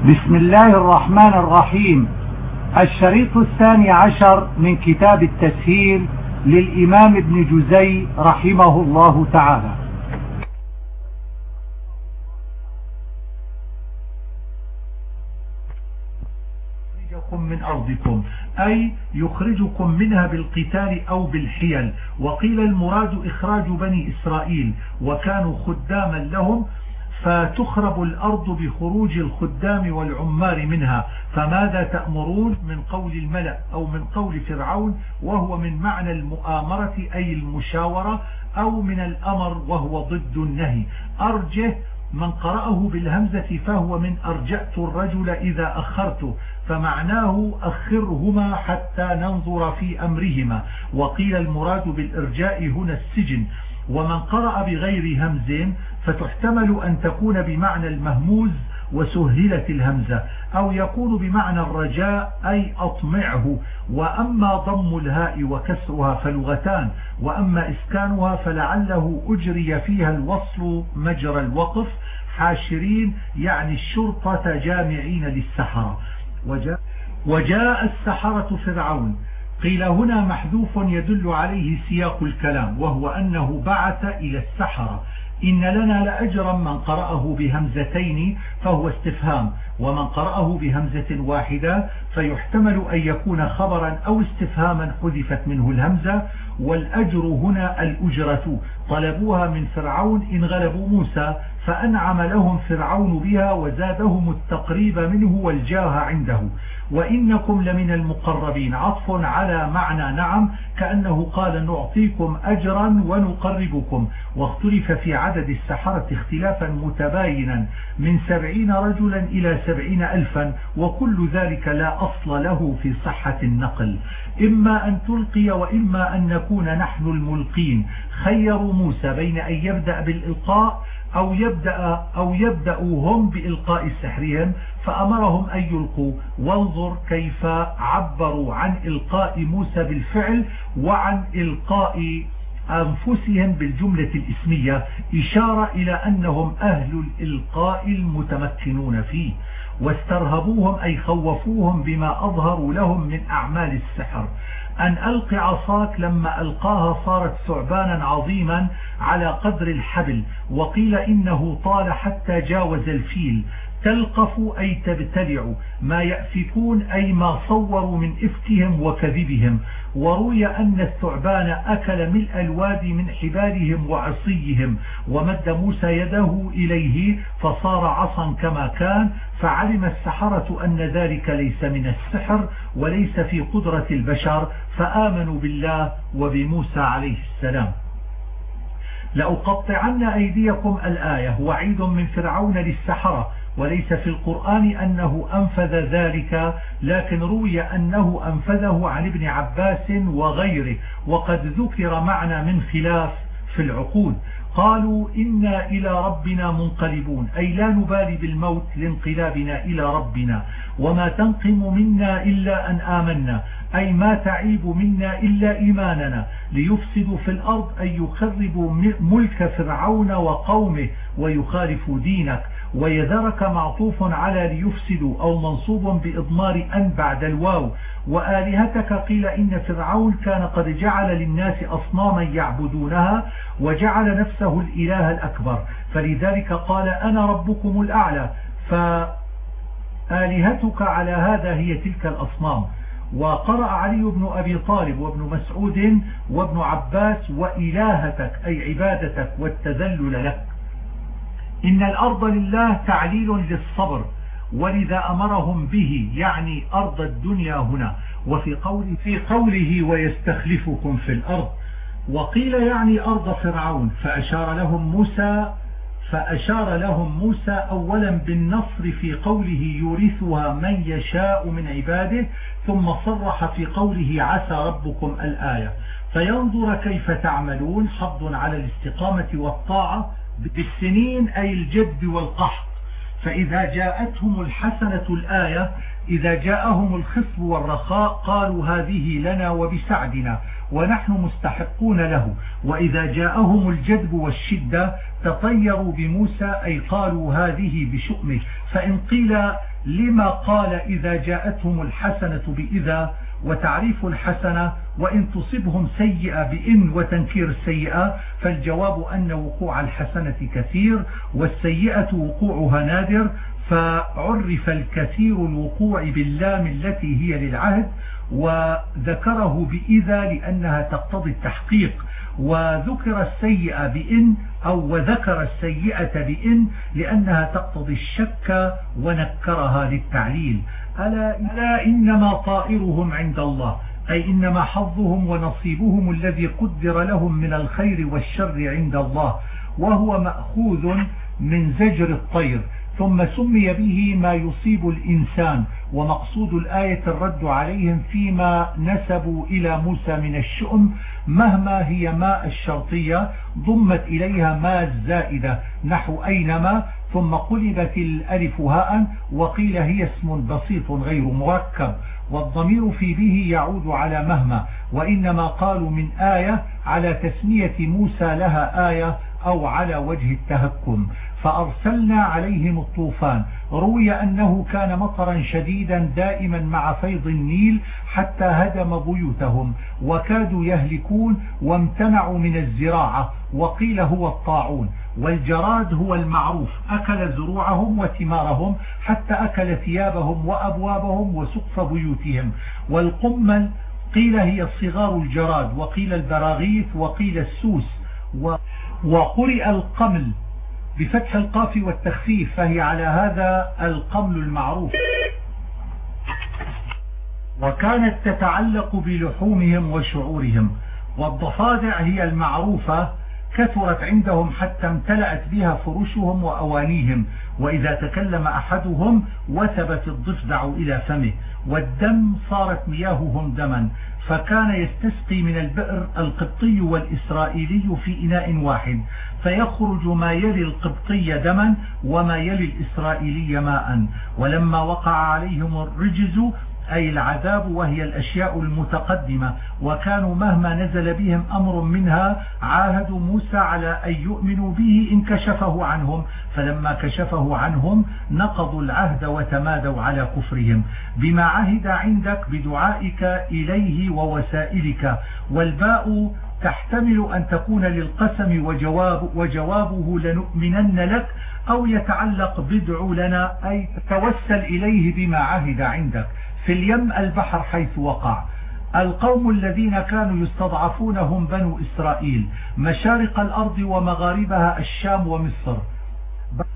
بسم الله الرحمن الرحيم. الشريط الثاني عشر من كتاب التسهيل للإمام ابن جزي رحمه الله تعالى. من أرضكم أي يخرجكم منها بالقتال أو بالحيل. وقيل المراد إخراج بني إسرائيل وكانوا خداما لهم فتخرب الأرض بخروج الخدام والعمار منها. فماذا تأمرون من قول الملأ أو من قول فرعون وهو من معنى المؤامرة أي المشاورة أو من الأمر وهو ضد النهي؟ أرجه من قرأه بالهمزة فهو من أرجأت الرجل إذا أخرته فمعناه أخرهما حتى ننظر في أمرهما. وقيل المراد بالإرجاء هنا السجن. ومن قرأ بغير همز فتحتمل أن تكون بمعنى المهموز وسهلت الهمزة أو يكون بمعنى الرجاء أي أطمعه. وأما ضم الهاء وكسرها فلغتان وأما إسكانها فلعله أجري فيها الوصل مجرى الوقف. حاشرين يعني الشرطة جامعين للسحرة. وجاء, وجاء السحرة فرعون. قيل هنا محذوف يدل عليه سياق الكلام وهو أنه بعث إلى السحرة. إن لنا لأجرا من قرأه بهمزتين فهو استفهام ومن قرأه بهمزة واحدة فيحتمل أن يكون خبرا أو استفهاما حذفت منه الهمزة. والأجر هنا الأجرة طلبوها من فرعون إن غلبوا موسى فأنعم لهم فرعون بها وزادهم التقريب منه والجاه عنده. وإنكم لمن المقربين. عطف على معنى نعم كأنه قال نعطيكم أجرا ونقربكم. واختلف في عدد السحرة اختلافا متباينا. من سبعين رجلا إلى سبعين ألفا وكل ذلك لا أصل له في صحة النقل. إما أن تلقي وإما أن نكون نحن الملقين. خيروا موسى بين أن يبدأ بالإلقاء أو يبدأ أو يبدأوا هم بإلقاء سحرهم فأمرهم أن يلقوا. وانظر كيف عبروا عن إلقاء موسى بالفعل وعن إلقاء أنفسهم بالجملة الإسمية إشارة إلى أنهم أهل الإلقاء المتمكنون فيه. واسترهبوهم أي خوفوهم بما أظهروا لهم من أعمال السحر. أن ألق عصاك لما ألقاها صارت ثعبانا عظيما على قدر الحبل وقيل إنه طال حتى جاوز الفيل. تلقف أي تبتلع ما يأفكون أي ما صوروا من إفكهم وكذبهم. وروي أن الثعبان أكل ملء الوادي من حبالهم وعصيهم ومد موسى يده إليه فصار عصا كما كان فعلم السحرة أن ذلك ليس من السحر وليس في قدرة البشر فآمنوا بالله وبموسى عليه السلام. لأقطعن أيديكم الآية وعيد من فرعون للسحرة وليس في القرآن أنه أنفذ ذلك لكن روي أنه أنفذه عن ابن عباس وغيره وقد ذكر معنى من خلاف في العقود قالوا إنا إلى ربنا منقلبون أي لا نبالي بالموت لانقلابنا إلى ربنا وما تنقم منا إلا أن آمنا أي ما تعيب منا إلا إيماننا ليفسدوا في الأرض أي يخربوا ملك فرعون وقومه ويخالفوا دينك. ويذرك معطوف على ليفسدوا أو منصوب بإضمار أن بعد الواو. وآلهتك قيل إن فرعون كان قد جعل للناس أصناما يعبدونها وجعل نفسه الإله الأكبر. فلذلك قال أنا ربكم الأعلى. فآلهتك على هذا هي تلك الأصنام. وقرأ علي بن أبي طالب وابن مسعود وابن عباس وإلهتك أي عبادتك والتذلل لك إن الأرض لله تعليل للصبر ولذا أمرهم به يعني أرض الدنيا هنا. وفي قوله, في قوله ويستخلفكم في الأرض. وقيل يعني أرض فرعون فأشار لهم موسى فأشار لهم موسى أولا بالنصر في قوله يورثها من يشاء من عباده ثم صرح في قوله عسى ربكم الآية. فينظر كيف تعملون حظ على الاستقامة والطاعة بالسنين أي الجد والقحط. فإذا جاءتهم الحسنة الآية إذا جاءهم الخصب والرخاء قالوا هذه لنا وبسعدنا ونحن مستحقون له. وإذا جاءهم الجدب والشدة تطيروا بموسى أي قالوا هذه بشؤمه. فإن قيل لما قال إذا جاءتهم الحسنة بإذا وتعريف الحسنة وإن تصبهم سيئة بإن وتنكير السيئة فالجواب أن وقوع الحسنة كثير والسيئة وقوعها نادر فعرف الكثير الوقوع باللام التي هي للعهد وذكره بإذا لأنها تقتضي التحقيق وذكر السيئة بإن أو وذكر السيئة بإن لأنها تقتضي الشك ونكرها للتعليل. ألا, إنما طائرهم عند الله أي إنما حظهم ونصيبهم الذي قدر لهم من الخير والشر عند الله وهو مأخوذ من زجر الطير ثم سمي به ما يصيب الإنسان ومقصود الآية الرد عليهم فيما نسبوا إلى موسى من الشؤم مهما هي ماء الشرطية ضمت إليها ماء الزائدة نحو أينما ثم قلبت الألف هاء وقيل هي اسم بسيط غير مركب والضمير في به يعود على مهما وإنما قالوا من آية على تسمية موسى لها آية أو على وجه التهكم. فأرسلنا عليهم الطوفان. روي أنه كان مطرا شديدا دائما مع فيض النيل حتى هدم بيوتهم وكادوا يهلكون وامتنعوا من الزراعة وقيل هو الطاعون. والجراد هو المعروف. أكل زروعهم وثمارهم حتى أكل ثيابهم وأبوابهم وسقف بيوتهم. والقمل قيل هي صغار الجراد وقيل البراغيث وقيل السوس. وقرئ القمل بفتح القاف والتخفيف فهي على هذا القمل المعروف. وكانت تتعلق بلحومهم وشعورهم. والضفادع هي المعروفة كثرت عندهم حتى امتلأت بها فرشهم وأوانيهم وإذا تكلم أحدهم وثبت الضفدع إلى فمه والدم صارت مياههم دما فكان يستسقي من البئر القبطي والإسرائيلي في إناء واحد فيخرج ما يلي القبطي دما وما يلي الإسرائيلي ماء ولما وقع عليهم الرجز أي العذاب وهي الأشياء المتقدمة. وكانوا مهما نزل بهم أمر منها عاهدوا موسى على أن يؤمنوا به إن كشفه عنهم. فلما كشفه عنهم نقضوا العهد وتمادوا على كفرهم. بما عهد عندك بدعائك إليه ووسائلك. والباء تحتمل أن تكون للقسم وجواب وجوابه لنؤمنن لك أو يتعلق بدع لنا. أي توسل إليه بما عهد عندك. في اليم البحر حيث وقع. القوم الذين كانوا يستضعفون هم بنو إسرائيل. مشارق الأرض ومغاربها الشام ومصر.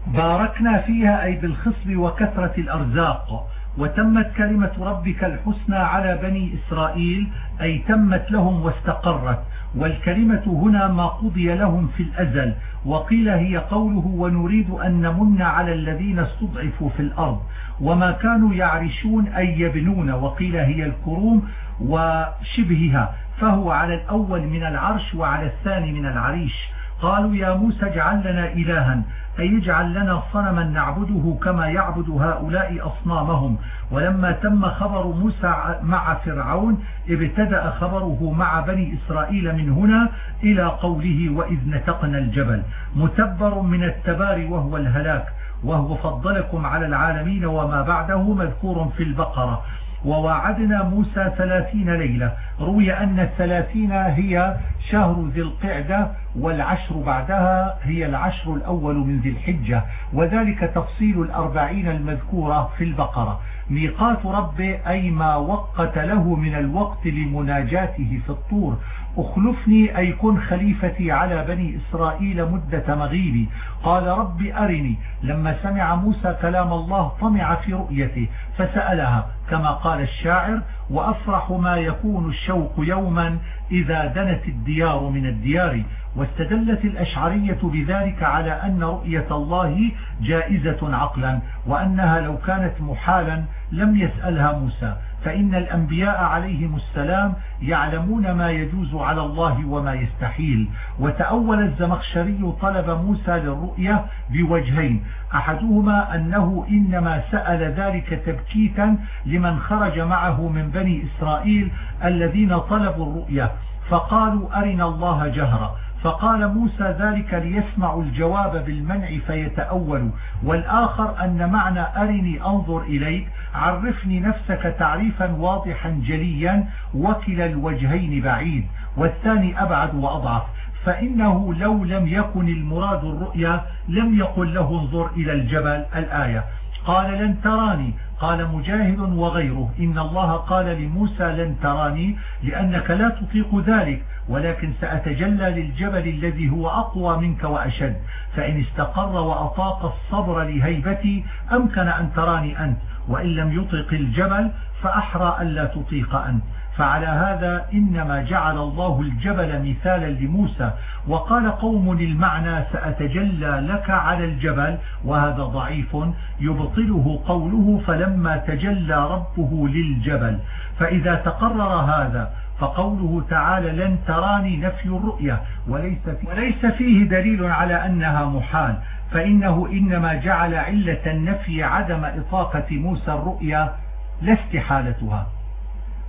باركنا فيها أي بالخصب وكثرة الأرزاق. وتمت كلمة ربك الحسنى على بني إسرائيل أي تمت لهم واستقرت. والكلمة هنا ما قضي لهم في الأزل. وقيل هي قوله ونريد أن نمن على الذين استضعفوا في الأرض. وما كانوا يعرشون أي يبنون وقيل هي الكروم وشبهها فهو على الأول من العرش وعلى الثاني من العريش. قالوا يا موسى اجعل لنا إلها أي اجعل لنا صنما نعبده كما يعبد هؤلاء أصنامهم. ولما تم خبر موسى مع فرعون ابتدأ خبره مع بني إسرائيل من هنا إلى قوله وإذ نتقنا الجبل. متبر من التبار وهو الهلاك. وهو فضلكم على العالمين وما بعده مذكور في البقرة. ووعدنا موسى ثلاثين ليلة. روي أن الثلاثين هي شهر ذي القعدة والعشر بعدها هي العشر الأول من ذي الحجة. وذلك تفصيل الأربعين المذكورة في البقرة. ميقات ربه أي ما وقت له من الوقت لمناجاته في الطور. أخلفني أي كن خليفتي على بني إسرائيل مدة مغيبي. قال رب أرني. لما سمع موسى كلام الله طمع في رؤيته فسألها كما قال الشاعر وأفرح ما يكون الشوق يوما إذا دنت الديار من الديار. واستدلت الأشعرية بذلك على أن رؤية الله جائزة عقلا وأنها لو كانت محالا لم يسألها موسى. فإن الأنبياء عليهم السلام يعلمون ما يجوز على الله وما يستحيل. وتأول الزمخشري طلب موسى للرؤية بوجهين. أحدهما أنه إنما سأل ذلك تبكيتا لمن خرج معه من بني إسرائيل الذين طلبوا الرؤية. فقالوا أرنا الله جهرا. فقال موسى ذلك ليسمع الجواب بالمنع فيتأول. والآخر أن معنى أرني أنظر إليك عرفني نفسك تعريفا واضحا جليا وكلا الوجهين بعيد والثاني أبعد وأضعف. فإنه لو لم يكن المراد الرؤيا لم يقل له انظر إلى الجبل الآية. قال لن تراني قال مجاهد وغيره إن الله قال لموسى لن تراني لأنك لا تطيق ذلك ولكن سأتجلى للجبل الذي هو أقوى منك وأشد فإن استقر وأطاق الصبر لهيبتي أمكن أن تراني أنت وإن لم يطيق الجبل فأحرى ألا تطيق أنت. فعلى هذا إنما جعل الله الجبل مثالا لموسى وقال قوم المعنى سأتجلى لك على الجبل وهذا ضعيف يبطله قوله فلما تجلى ربه للجبل. فإذا تقرر هذا فقوله تعالى لن تراني نفي الرؤية وليس, وليس فيه دليل على أنها محال فإنه إنما جعل علة النفي عدم إطاقة موسى الرؤيا لا استحالتها.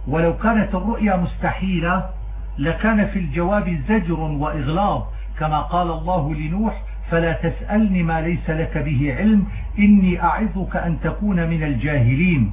ولو كانت الرؤيا مستحيلة لكان في الجواب زجر وإغلاظ كما قال الله لنوح فلا تسألني ما ليس لك به علم إني أعظك أن تكون من الجاهلين.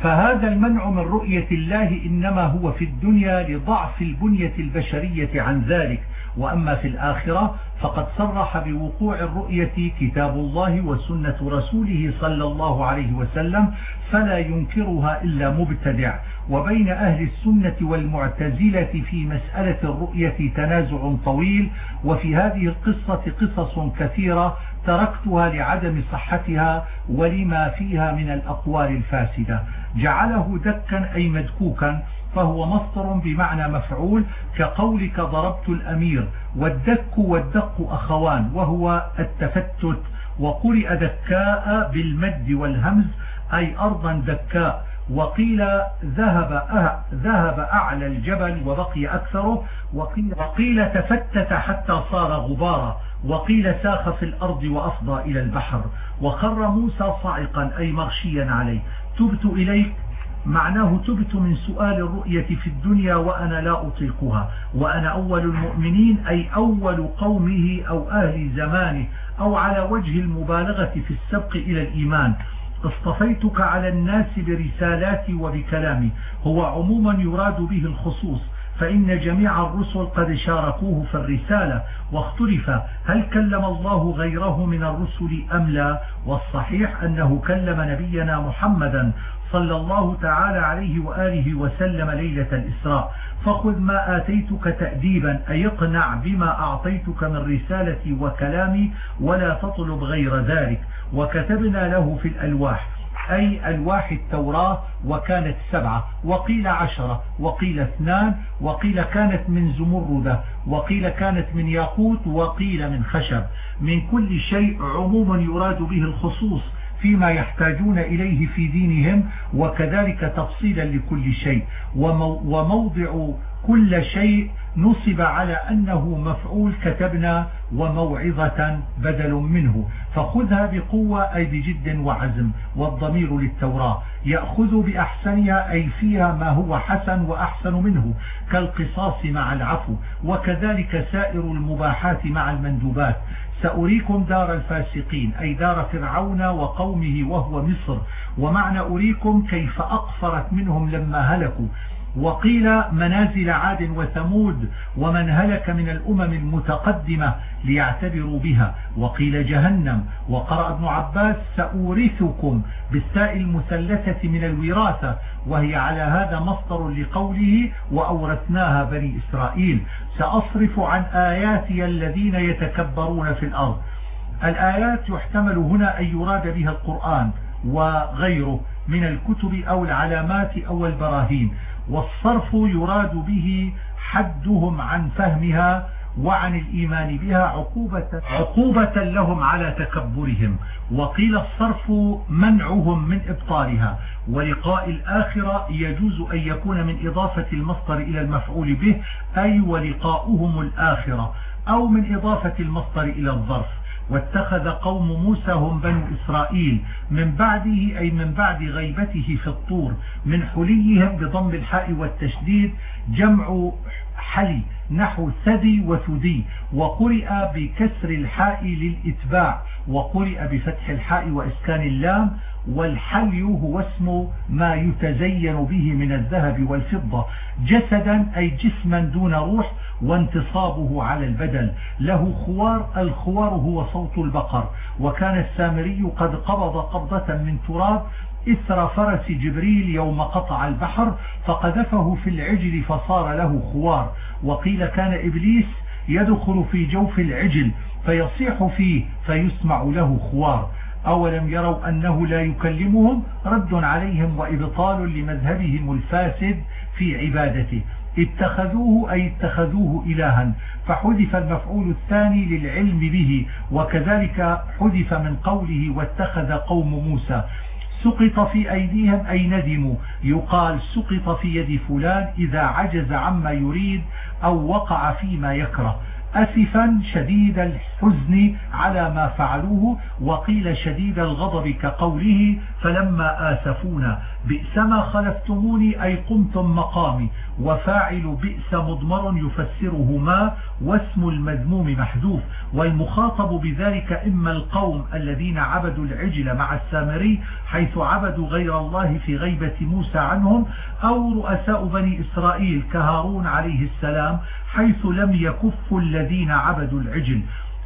فهذا المنع من رؤية الله إنما هو في الدنيا لضعف البنية البشرية عن ذلك. وأما في الآخرة فقد صرح بوقوع الرؤية كتاب الله وسنة رسوله صلى الله عليه وسلم فلا ينكرها إلا مبتدع. وبين أهل السنة والمعتزلة في مسألة الرؤية تنازع طويل وفي هذه القصة قصص كثيرة تركتها لعدم صحتها ولما فيها من الأقوال الفاسدة. جعله دكا أي مدكوكا فهو مصدر بمعنى مفعول كقولك ضربت الأمير والدك والدق أخوان وهو التفتت. وقرئ دكاء بالمد والهمز أي أرضا دكاء. وقيل ذهب أه ذهب أعلى الجبل وبقي أكثره. وقيل, وقيل تفتت حتى صار غبارا. وقيل ساخ في الأرض وأفضى إلى البحر وخر موسى صاعقا أي مغشيا عليه. تبت إليك؟ معناه تبت من سؤال الرؤية في الدنيا وأنا لا أطيقها وأنا أول المؤمنين أي أول قومه أو أهل زمانه أو على وجه المبالغة في السبق إلى الإيمان. اصطفيتك على الناس برسالاتي وبكلامي. هو عموما يراد به الخصوص. فإن جميع الرسل قد شاركوه في الرسالة واختلف هل كلم الله غيره من الرسل أم لا والصحيح أنه كلم نبينا محمدا صلى الله تعالى عليه وآله وسلم ليلة الإسراء. فخذ ما آتيتك تأديبا أي اقنع بما أعطيتك من رسالتي وكلامي ولا تطلب غير ذلك. وكتبنا له في الألواح أي ألواح التوراة وكانت سبعة وقيل عشرة وقيل اثنان وقيل كانت من زمردة وقيل كانت من ياقوت وقيل من خشب. من كل شيء عموما يراد به الخصوص فيما يحتاجون إليه في دينهم وكذلك تفصيلا لكل شيء. وموضع كل شيء نصب على أنه مفعول كتبنا وموعظة بدل منه. فخذها بقوة أي بجد وعزم والضمير للتوراة. يأخذ بأحسنها أي فيها ما هو حسن وأحسن منه كالقصاص مع العفو وكذلك سائر المباحات مع المندوبات. سأريكم دار الفاسقين أي دار فرعون وقومه وهو مصر. ومعنى أريكم كيف أقفرت منهم لما هلكوا. وقيل منازل عاد وثمود ومن هلك من الأمم المتقدمة ليعتبروا بها. وقيل جهنم. وقرأ ابن عباس سأورثكم بالتاء المثلثة من الوراثة وهي على هذا مصدر لقوله وأورثناها بني إسرائيل. سأصرف عن آياتي الذين يتكبرون في الأرض. الآيات يحتمل هنا أن يراد بها القرآن وغيره من الكتب أو العلامات أو البراهين. والصرف يراد به حدهم عن فهمها وعن الإيمان بها عقوبة, عقوبة لهم على تكبرهم. وقيل الصرف منعهم من إبطالها. ولقاء الآخرة يجوز أن يكون من إضافة المصدر إلى المفعول به أي ولقاؤهم الآخرة أو من إضافة المصدر إلى الظرف. واتخذ قوم موسى هم بنو إسرائيل من بعده أي من بعد غيبته في الطور من حليهم بضم الحاء والتشديد جمع حلي نحو ثدي وثدي وقرئ بكسر الحاء للإتباع وقرئ بفتح الحاء وإسكان اللام والحلي هو اسم ما يتزين به من الذهب والفضة جسدا أي جسما دون روح وانتصابه على البدن. له خوار الخوار هو صوت البقر. وكان السامري قد قبض قبضة من تراب إثر فرس جبريل يوم قطع البحر فقذفه في العجل فصار له خوار. وقيل كان إبليس يدخل في جوف العجل فيصيح فيه فيسمع له خوار. أولم يروا أنه لا يكلمهم رد عليهم وإبطال لمذهبهم الفاسد في عبادته. اتخذوه أي اتخذوه إلها. فحذف المفعول الثاني للعلم به وكذلك حذف من قوله واتخذ قوم موسى. سقط في أيديهم أي ندموا. يقال سقط في يد فلان إذا عجز عما يريد أو وقع فيما يكره. أسفا شديد الحزن على ما فعلوه وقيل شديد الغضب كقوله فلما آسفونا بئس ما خلفتموني أي قمتم مقامي وفاعل بئس مضمر يفسره ما واسم المذموم محذوف والمخاطب بذلك إما القوم الذين عبدوا العجل مع السامري حيث عبدوا غير الله في غيبة موسى عنهم أو رؤساء بني إسرائيل كهارون عليه السلام حيث لم يكفوا الذين عبدوا العجل.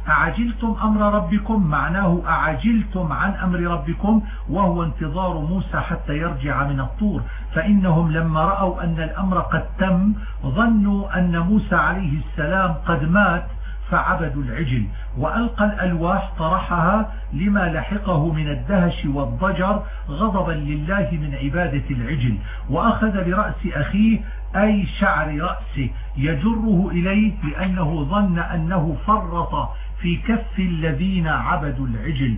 أعجلتم أمر ربكم؟ معناه أعجلتم عن أمر ربكم وهو انتظار موسى حتى يرجع من الطور. فإنهم لما رأوا أن الأمر قد تم ظنوا أن موسى عليه السلام قد مات فعبدوا العجل. وألقى الألواح طرحها لما لحقه من الدهش والضجر غضبا لله من عبادة العجل. وأخذ برأس أخيه أي شعر رأسه. يجره إليه لأنه ظن أنه فرط في كف الذين عبدوا العجل.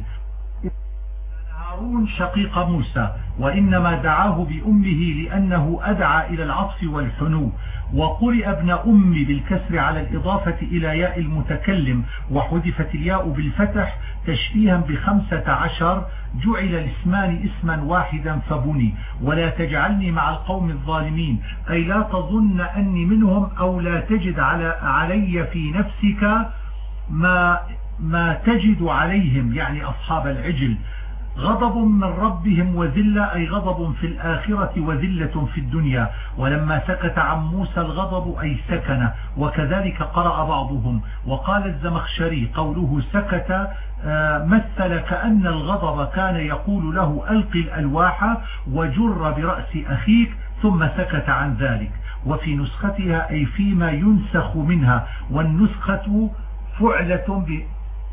هارون شقيق موسى وإنما دعاه بأمه لأنه أدعى إلى العطف والحنو وقرئ ابن أم بالكسر على الإضافة إلى ياء المتكلم وحذفت الياء بالفتح تشبيها بخمسة عشر جعل الاسمان اسما واحدا فبني. ولا تجعلني مع القوم الظالمين أي لا تظن أني منهم أو لا تجد على علي في نفسك ما ما تجد عليهم يعني أصحاب العجل غضب من ربهم وذلة أي غضب في الآخرة وذلة في الدنيا. ولما سكت عن موسى الغضب أي سكن. وكذلك قرأ بعضهم. وقال الزمخشري قوله سكت آه، مثل كأن الغضب كان يقول له ألقي الألواح وجر برأس أخيك ثم سكت عن ذلك. وفي نسختها أي فيما ينسخ منها. والنسخة فعلة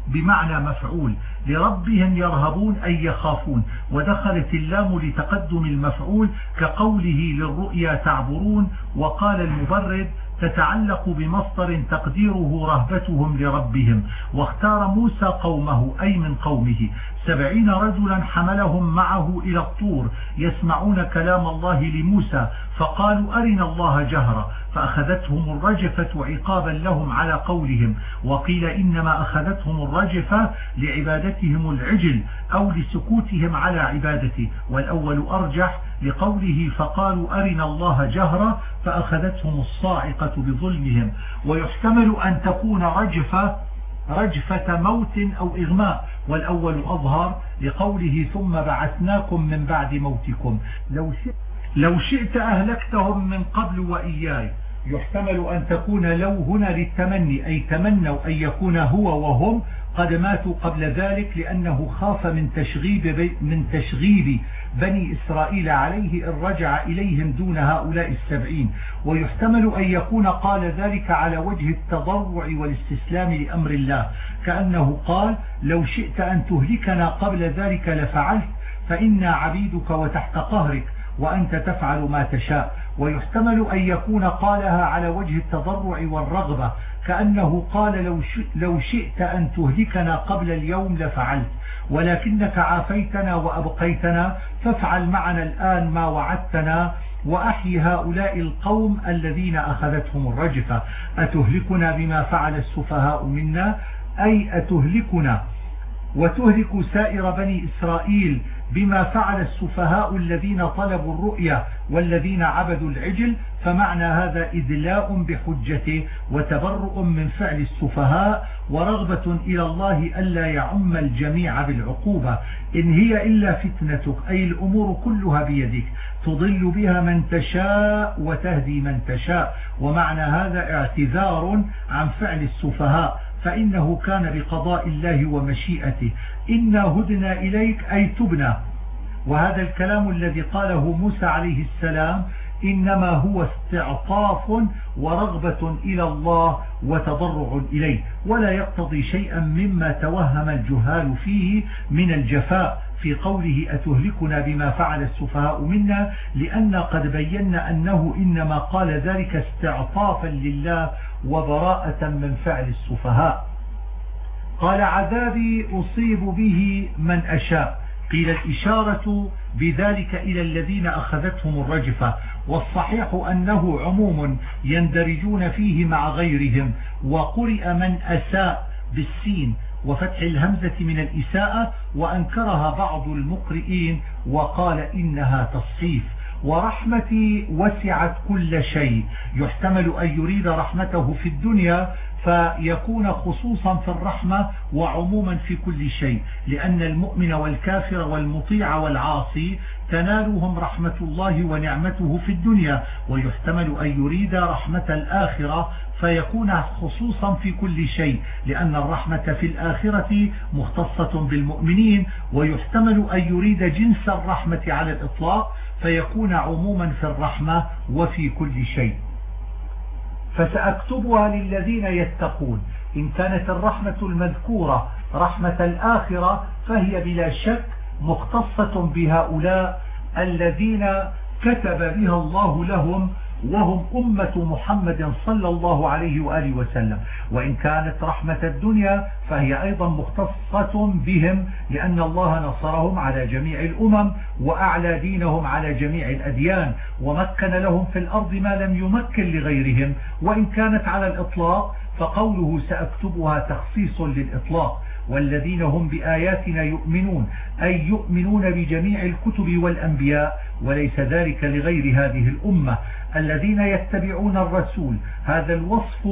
بمعنى مفعول. لربهم يرهبون أي يخافون. ودخلت اللام لتقدم المفعول كقوله للرؤيا تعبرون. وقال المبرد تتعلق بمصدر تقديره رهبتهم لربهم. واختار موسى قومه أي من قومه. سبعين رجلا حملهم معه إلى الطور يسمعون كلام الله لموسى فقالوا أرنا الله جهرا فأخذتهم الرجفة عقابا لهم على قولهم وقيل إنما أخذتهم الرجفة لعبادتهم العجل أو لسكوتهم على عبادته والأول أرجح لقوله فقالوا أرنا الله جهرا فأخذتهم الصاعقة بظلمهم. ويحتمل أن تكون رجفة رجفة موت أو إغماء. والأول أظهر لقوله ثم بعثناكم من بعد موتكم. لو شئت, لو شئت أهلكتهم من قبل وإياي. يحتمل أن تكون لو هنا للتمني أي تمنوا أن يكون هو وهم قد ماتوا قبل ذلك لأنه خاف من تشغيب, من تشغيب بني إسرائيل عليه إن رجع إليهم دون هؤلاء السبعين. ويحتمل أن يكون قال ذلك على وجه التضرع والاستسلام لأمر الله. كأنه قال لو شئت أن تهلكنا قبل ذلك لفعلت فإنا عبيدك وتحت قهرك وأنت تفعل ما تشاء. ويحتمل أن يكون قالها على وجه التضرع والرغبة كأنه قال لو شئت أن تهلكنا قبل اليوم لفعلت. ولكنك عافيتنا وأبقيتنا فافعل معنا الآن ما وعدتنا وأحي هؤلاء القوم الذين أخذتهم الرجفة. أتهلكنا بما فعل السفهاء منا؟ أي أتهلكنا وتهلك سائر بني إسرائيل بما فعل السفهاء الذين طلبوا الرؤيا والذين عبدوا العجل؟ فمعنى هذا إذلاء بحجته وتبرؤ من فعل السفهاء ورغبة إلى الله ألا يعم الجميع بالعقوبة. إن هي إلا فتنتك أي الأمور كلها بيدك تضل بها من تشاء وتهدي من تشاء. ومعنى هذا اعتذار عن فعل السفهاء فإنه كان بقضاء الله ومشيئته. إنا هدنا إليك أي تبنا وهذا الكلام الذي قاله موسى عليه السلام إنما هو استعطاف ورغبة إلى الله وتضرع إليه ولا يقتضي شيئا مما توهم الجهال فيه من الجفاء في قوله أتهلكنا بما فعل السفهاء منا؟ لأن قد بينا أنه إنما قال ذلك استعطافا لله وبراءة من فعل السفهاء. قال عذابي أصيب به من أشاء. قيل الإشارة بذلك إلى الذين أخذتهم الرجفة. والصحيح أنه عموم يندرجون فيه مع غيرهم وقرئ من أساء بالسين وفتح الهمزة من الإساءة وأنكرها بعض المقرئين وقال إنها تصفيف ورحمتي وسعت كل شيء. يحتمل أن يريد رحمته في الدنيا فيكون خصوصا في الرحمة وعموما في كل شيء لأن المؤمن والكافر والمطيع والعاصي تنالهم رحمة الله ونعمته في الدنيا ويحتمل أن يريد رحمة الآخرة فيكون خصوصا في كل شيء لأن الرحمة في الآخرة مختصة بالمؤمنين ويحتمل أن يريد جنس الرحمة على الإطلاق فيكون عموما في الرحمة وفي كل شيء. فسأكتبها للذين يتقون. إن كانت الرحمة المذكورة رحمة الآخرة فهي بلا شك مختصة بهؤلاء الذين كتب بها الله لهم وهم أمة محمد صلى الله عليه وآله وسلم. وإن كانت رحمة الدنيا فهي أيضا مختصة بهم لأن الله نصرهم على جميع الأمم وأعلى دينهم على جميع الأديان ومكن لهم في الأرض ما لم يمكن لغيرهم. وإن كانت على الإطلاق فقوله سأكتبها تخصيص للإطلاق. والذين هم بآياتنا يؤمنون أي يؤمنون بجميع الكتب والأنبياء وليس ذلك لغير هذه الأمة. الذين يتبعون الرسول هذا الوصف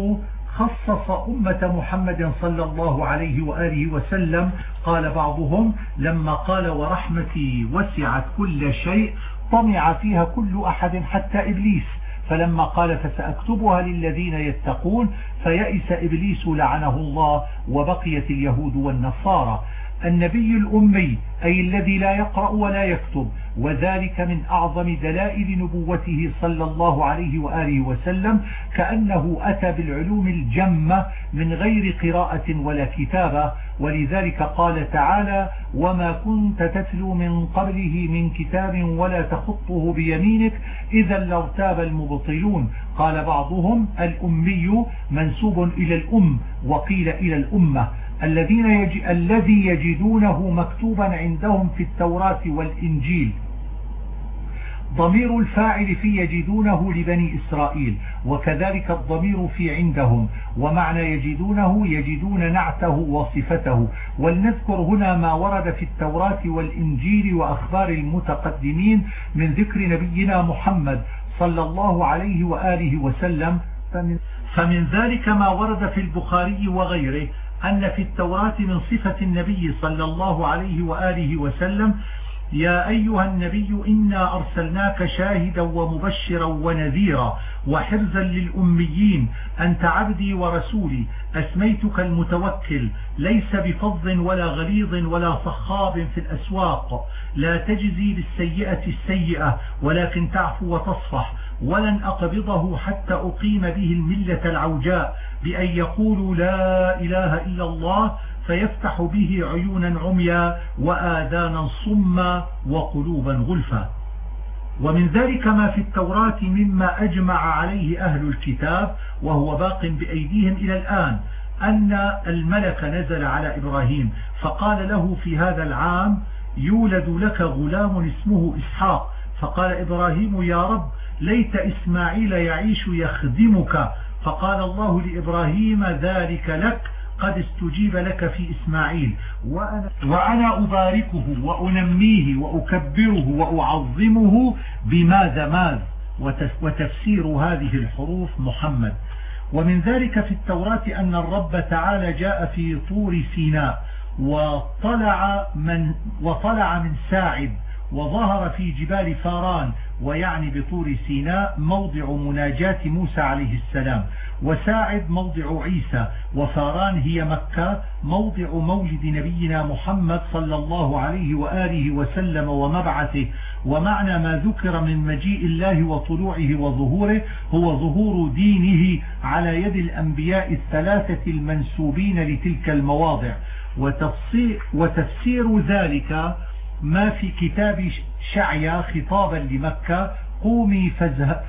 خصص أمة محمد صلى الله عليه وآله وسلم. قال بعضهم لما قال ورحمتي وسعت كل شيء طمع فيها كل أحد حتى إبليس. فلما قال فسأكتبها للذين يتقون فيئس إبليس لعنه الله وبقيت اليهود والنصارى. النبي الأمي أي الذي لا يقرأ ولا يكتب وذلك من أعظم دلائل نبوته صلى الله عليه وآله وسلم كأنه أتى بالعلوم الجمة من غير قراءة ولا كتابة. ولذلك قال تعالى وما كنت تتلو من قبله من كتاب ولا تخطه بيمينك إذا لارتاب المبطلون قال بعضهم الأمي منسوب إلى الأم وقيل إلى الأمة. الذين يج... الذي يجدونه مكتوبا عندهم في التوراة والإنجيل. ضمير الفاعل في يجدونه لبني إسرائيل وكذلك الضمير في عندهم ومعنى يجدونه يجدون نعته وصفته. ولنذكر هنا ما ورد في التوراة والإنجيل وأخبار المتقدمين من ذكر نبينا محمد صلى الله عليه وآله وسلم. فمن, فمن ذلك ما ورد في البخاري وغيره أن في التوراة من صفة النبي صلى الله عليه وآله وسلم يا أيها النبي إنا أرسلناك شاهدا ومبشرا ونذيرا وحرزا للأميين أنت عبدي ورسولي أسميتك المتوكل ليس بفظ ولا غليظ ولا صخاب في الأسواق لا تجزي بالسيئة السيئة ولكن تعفو وتصفح ولن أقبضه حتى أقيم به الملة العوجاء بأن يقولوا لا إله إلا الله فيفتح به عيونا عميا وآذانا صما وقلوبا غلفا. ومن ذلك ما في التوراة مما أجمع عليه أهل الكتاب وهو باق بأيديهم إلى الآن أن الملك نزل على إبراهيم فقال له في هذا العام يولد لك غلام اسمه إسحاق. فقال إبراهيم يا رب ليت إسماعيل يعيش يخدمك. فقال الله لإبراهيم ذلك لك قد استجيب لك في إسماعيل. وأنا, وأنا أباركه وأنميه وأكبره وأعظمه بماذا ماذ وتفسير هذه الحروف محمد. ومن ذلك في التوراة أن الرب تعالى جاء في طور سيناء. وطلع من, وطلع من ساعد. وظهر في جبال فاران ويعني بطور سيناء موضع مناجاة موسى عليه السلام. وساعد موضع عيسى وفاران هي مكة موضع مولد نبينا محمد صلى الله عليه وآله وسلم ومبعثه. ومعنى ما ذكر من مجيء الله وطلوعه وظهوره هو ظهور دينه على يد الأنبياء الثلاثة المنسوبين لتلك المواضع. وتفسير ذلك ما في كتاب شعيا خطابا لمكة قومي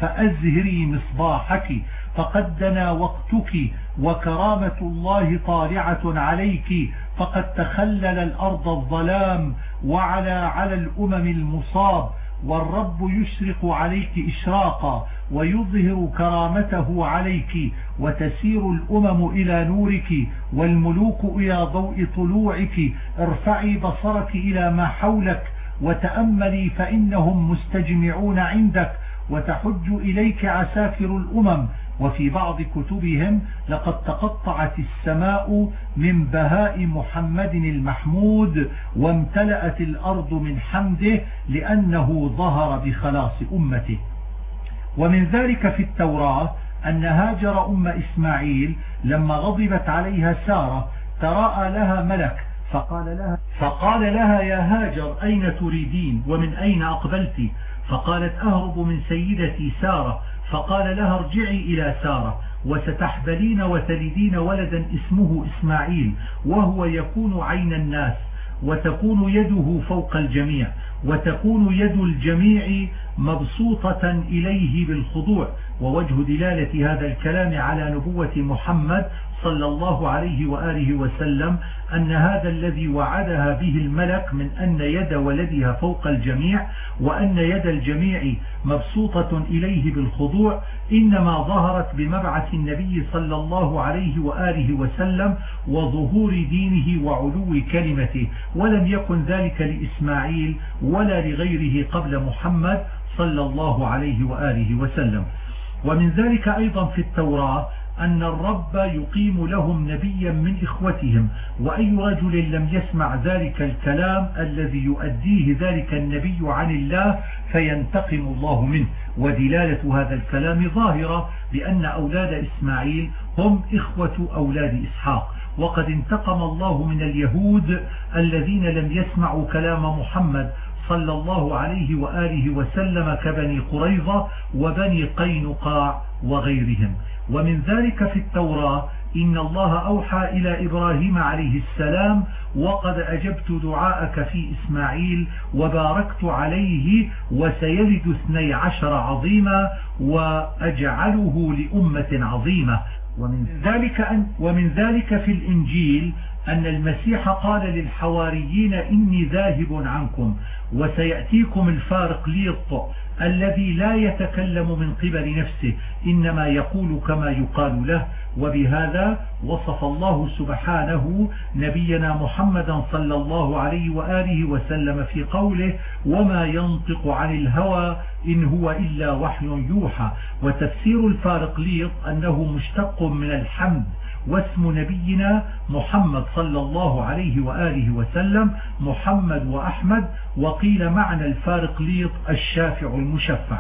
فأزهري مصباحك فقد دنا وقتك وكرامة الله طالعة عليك فقد تخلل الأرض الظلام وعلى على الأمم المصاب والرب يشرق عليك إشراقا ويظهر كرامته عليك وتسير الأمم إلى نورك والملوك إلى ضوء طلوعك. ارفعي بصرك إلى ما حولك وتأملي فإنهم مستجمعون عندك وتحج إليك عساكر الأمم وفي بعض كتبهم لقد تقطعت السماء من بهاء محمد المحمود وامتلأت الأرض من حمده لأنه ظهر بخلاص أمته. ومن ذلك في التوراة أن هاجر أم إسماعيل لما غضبت عليها سارة تراءى لها ملك فقال لها, فقال لها يا هاجر أين تريدين؟ ومن أين أقبلت؟ فقالت أهرب من سيدتي سارة فقال لها ارجعي إلى سارة وستحبلين وتلدين ولدا اسمه إسماعيل وهو يكون عين الناس وتكون يده فوق الجميع وتكون يد الجميع مبسوطة إليه بالخضوع ووجه دلالة هذا الكلام على نبوة محمد صلى الله عليه وآله وسلم أن هذا الذي وعدها به الملك من أن يد ولدها فوق الجميع وأن يد الجميع مبسوطة إليه بالخضوع إنما ظهرت بمبعث النبي صلى الله عليه وآله وسلم وظهور دينه وعلو كلمته ولم يكن ذلك لإسماعيل ولا لغيره قبل محمد صلى الله عليه وآله وسلم. ومن ذلك أيضا في التوراة أن الرب يقيم لهم نبيا من إخوتهم وأي رجل لم يسمع ذلك الكلام الذي يؤديه ذلك النبي عن الله فينتقم الله منه. ودلالة هذا الكلام ظاهرة بأن أولاد إسماعيل هم إخوة أولاد إسحاق. وقد انتقم الله من اليهود الذين لم يسمعوا كلام محمد صلى الله عليه وآله وسلم كبني قريظة وبني قينقاع وغيرهم. ومن ذلك في التوراة إن الله أوحى إلى إبراهيم عليه السلام وقد أجبت دعاءك في إسماعيل وباركت عليه وسيلد اثني عشر عظيما وأجعله لأمة عظيمة. ومن ذلك, أن ومن ذلك في الإنجيل أن المسيح قال للحواريين إني ذاهب عنكم وسيأتيكم الفارق ليط. الذي لا يتكلم من قبل نفسه إنما يقول كما يقال له وبهذا وصف الله سبحانه نبينا محمدا صلى الله عليه وآله وسلم في قوله وما ينطق عن الهوى إن هو إلا وحي يوحى وتفسير الفارقليط أنه مشتق من الحمد واسم نبينا محمد صلى الله عليه وآله وسلم محمد وأحمد وقيل معنى الفارقليط الشافع المشفع.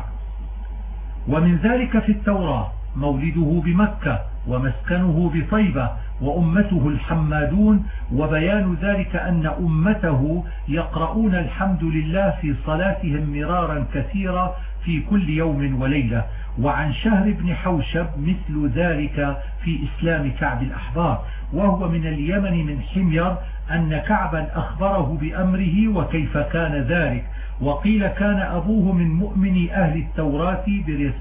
ومن ذلك في التوراة مولده بمكة ومسكنه بطيبة وأمته الحمادون وبيان ذلك أن أمته يقرؤون الحمد لله في صلاتهم مرارا كثيرا في كل يوم وليلة. وعن شهر بن حوشب مثل ذلك في إسلام كعب الأحبار وهو من اليمن من حمير أن كعبا أخبره بأمره وكيف كان ذلك وقيل كان أبوه من مؤمن أهل التوراة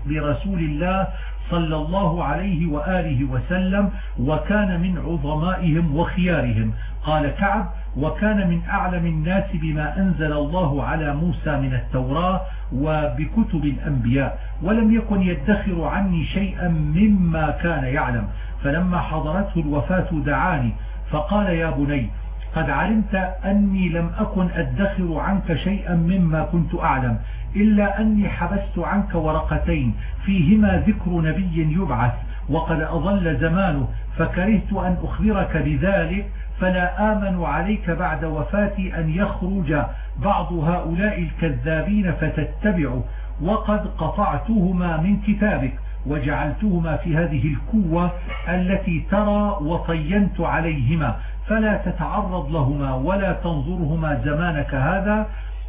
برسول الله صلى الله عليه وآله وسلم وكان من عظمائهم وخيارهم. قال كعب وكان من أعلم الناس بما أنزل الله على موسى من التوراة وبكتب الأنبياء ولم يكن يدخر عني شيئا مما كان يعلم. فلما حضرته الوفاة دعاني فقال يا بني قد علمت أني لم أكن أدخر عنك شيئا مما كنت أعلم إلا أني حبست عنك ورقتين فيهما ذكر نبي يبعث وقد أظل زمانه فكرهت أن أخبرك بذلك فلا آمن عليك بعد وفاتي أن يخرج بعض هؤلاء الكذابين فتتبعه. وقد قطعتهما من كتابك وجعلتهما في هذه الكوة التي ترى وطينت عليهما. فلا تتعرض لهما ولا تنظرهما زمانك هذا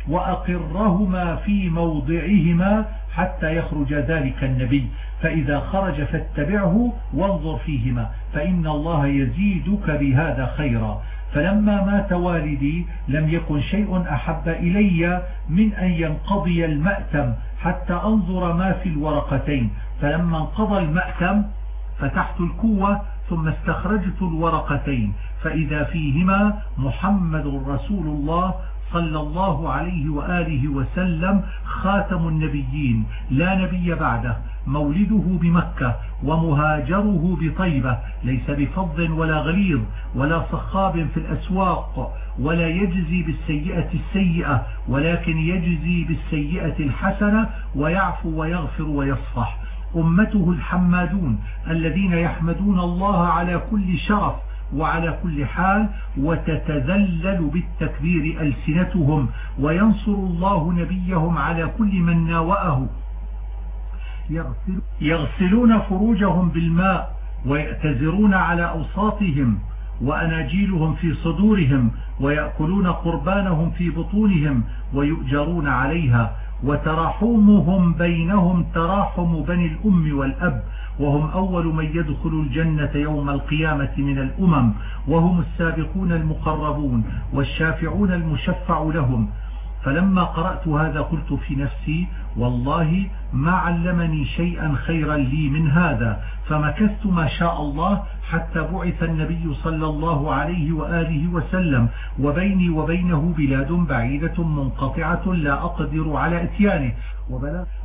وأقرهما في موضعهما حتى يخرج ذلك النبي. فإذا خرج فاتبعه وانظر فيهما فإن الله يزيدك بهذا خيرا. فلما مات والدي لم يكن شيء أحب إلي من أن ينقضي المأتم حتى أنظر ما في الورقتين. فلما انقضى المأتم فتحت الكوة ثم استخرجت الورقتين. فإذا فيهما محمد رسول الله صلى الله عليه وآله وسلم خاتم النبيين لا نبي بعده مولده بمكة ومهاجره بطيبة ليس بفض ولا غليظ ولا صخاب في الأسواق ولا يجزي بالسيئة السيئة ولكن يجزي بالسيئة الحسنة ويعفو ويغفر ويصفح. أمته الحمادون الذين يحمدون الله على كل شرف وعلى كل حال وتتذلل بالتكبير ألسنتهم وينصر الله نبيهم على كل من ناوأه. يغسلون فروجهم بالماء ويأتزرون على أوساطهم وأناجيلهم في صدورهم ويأكلون قربانهم في بطونهم ويؤجرون عليها وتراحمهم بينهم تراحم بني الأم والأب وهم أول من يدخل الجنة يوم القيامة من الأمم وهم السابقون المقربون والشافعون المشفع لهم. فلما قرأت هذا قلت في نفسي والله ما علمني شيئا خيرا لي من هذا فمكثت ما شاء الله حتى بعث النبي صلى الله عليه وآله وسلم وبيني وبينه بلاد بعيدة منقطعة لا أقدر على إتيانه.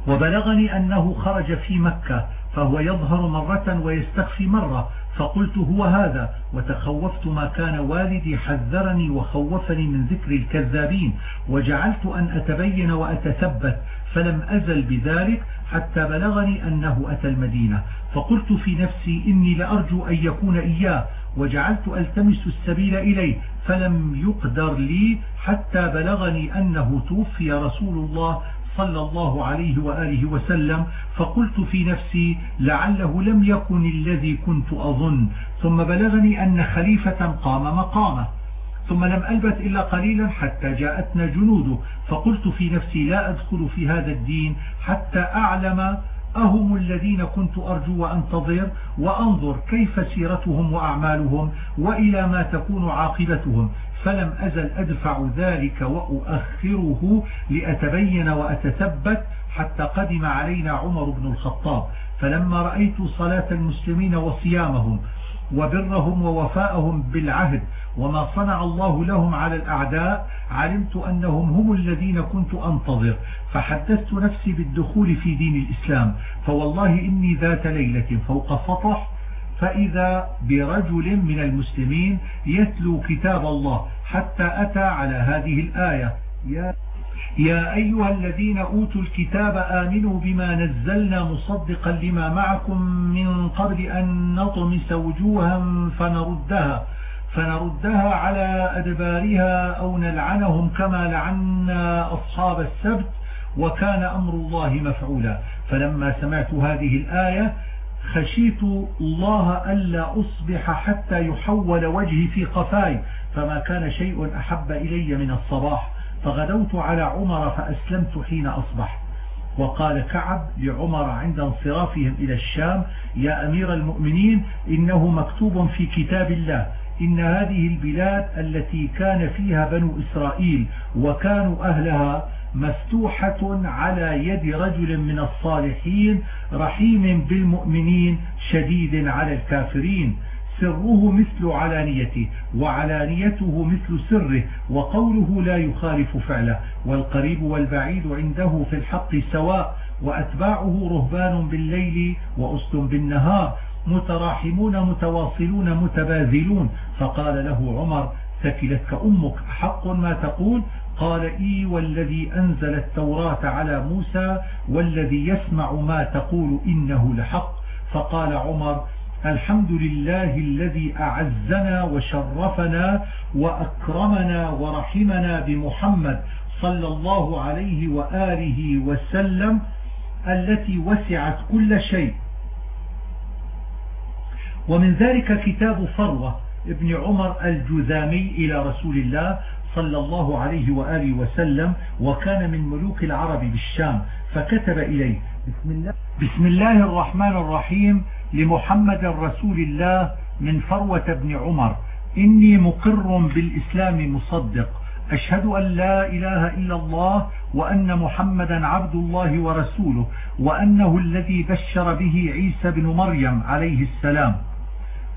وبلغني أنه خرج في مكة فهو يظهر مرة ويستخفي مرة. فقلت هو هذا وتخوفت ما كان والدي حذرني وخوفني من ذكر الكذابين وجعلت أن أتبين وأتثبت فلم أزل بذلك حتى بلغني أنه أتى المدينة. فقلت في نفسي إني لأرجو أن يكون إياه وجعلت ألتمس السبيل إليه فلم يقدر لي حتى بلغني أنه توفي رسول الله صلى الله عليه وآله وسلم فقلت في نفسي لعله لم يكن الذي كنت أظن. ثم بلغني أن خليفة قام مقامه. ثم لم ألبث إلا قليلا حتى جاءتنا جنوده. فقلت في نفسي لا أدخل في هذا الدين حتى أعلم أهم الذين كنت أرجو وأنتظر وأنظر كيف سيرتهم وأعمالهم وإلى ما تكون عاقبتهم. فلم أزل أدفع ذلك وأؤخره لأتبين وأتثبت حتى قدم علينا عمر بن الخطاب. فلما رأيت صلاة المسلمين وصيامهم وبرهم ووفاءهم بالعهد وما صنع الله لهم على الأعداء علمت أنهم هم الذين كنت أنتظر فحدثت نفسي بالدخول في دين الإسلام. فوالله إني ذات ليلة فوق سطح فإذا برجل من المسلمين يتلو كتاب الله حتى أتى على هذه الآية. يا يا أيها الذين أوتوا الكتاب آمنوا بما نزلنا مصدقا لما معكم من قبل أن نطمس وجوها فنردها فنردها على أدبارها أو نلعنهم كما لعنا أصحاب السبت وكان أمر الله مفعولا. فلما سمعت هذه الآية خشيت الله ألا أصبح حتى يحول وجهي في قفاي فما كان شيء أحب إلي من الصباح فغدوت على عمر فأسلمت حين أصبحت وقال كعب لعمر عند انصرافهم إلى الشام يا أمير المؤمنين إنه مكتوب في كتاب الله إن هذه البلاد التي كان فيها بنو إسرائيل وكانوا أهلها مفتوحة على يد رجل من الصالحين رحيم بالمؤمنين شديد على الكافرين. سره مثل علانيته وعلانيته مثل سره وقوله لا يخالف فعله. والقريب والبعيد عنده في الحق سواء وأتباعه رهبان بالليل وأسل بالنهار. متراحمون متواصلون متباذلون فقال له عمر ثكلتك أمك حق ما تقول؟ قال إي والذي أنزل التوراة على موسى والذي يسمع ما تقول إنه لحق. فقال عمر الحمد لله الذي أعزنا وشرفنا وأكرمنا ورحمنا بمحمد صلى الله عليه وآله وسلم التي وسعت كل شيء. ومن ذلك كتاب فروة ابن عمر الجذامي إلى رسول الله صلى الله عليه وآله وسلم وكان من ملوك العرب بالشام فكتب إليه بسم الله, بسم الله الرحمن الرحيم لمحمد رسول الله من فروة بن عمر إني مقر بالإسلام مصدق أشهد أن لا إله إلا الله وأن محمدا عبد الله ورسوله وأنه الذي بشر به عيسى بن مريم عليه السلام.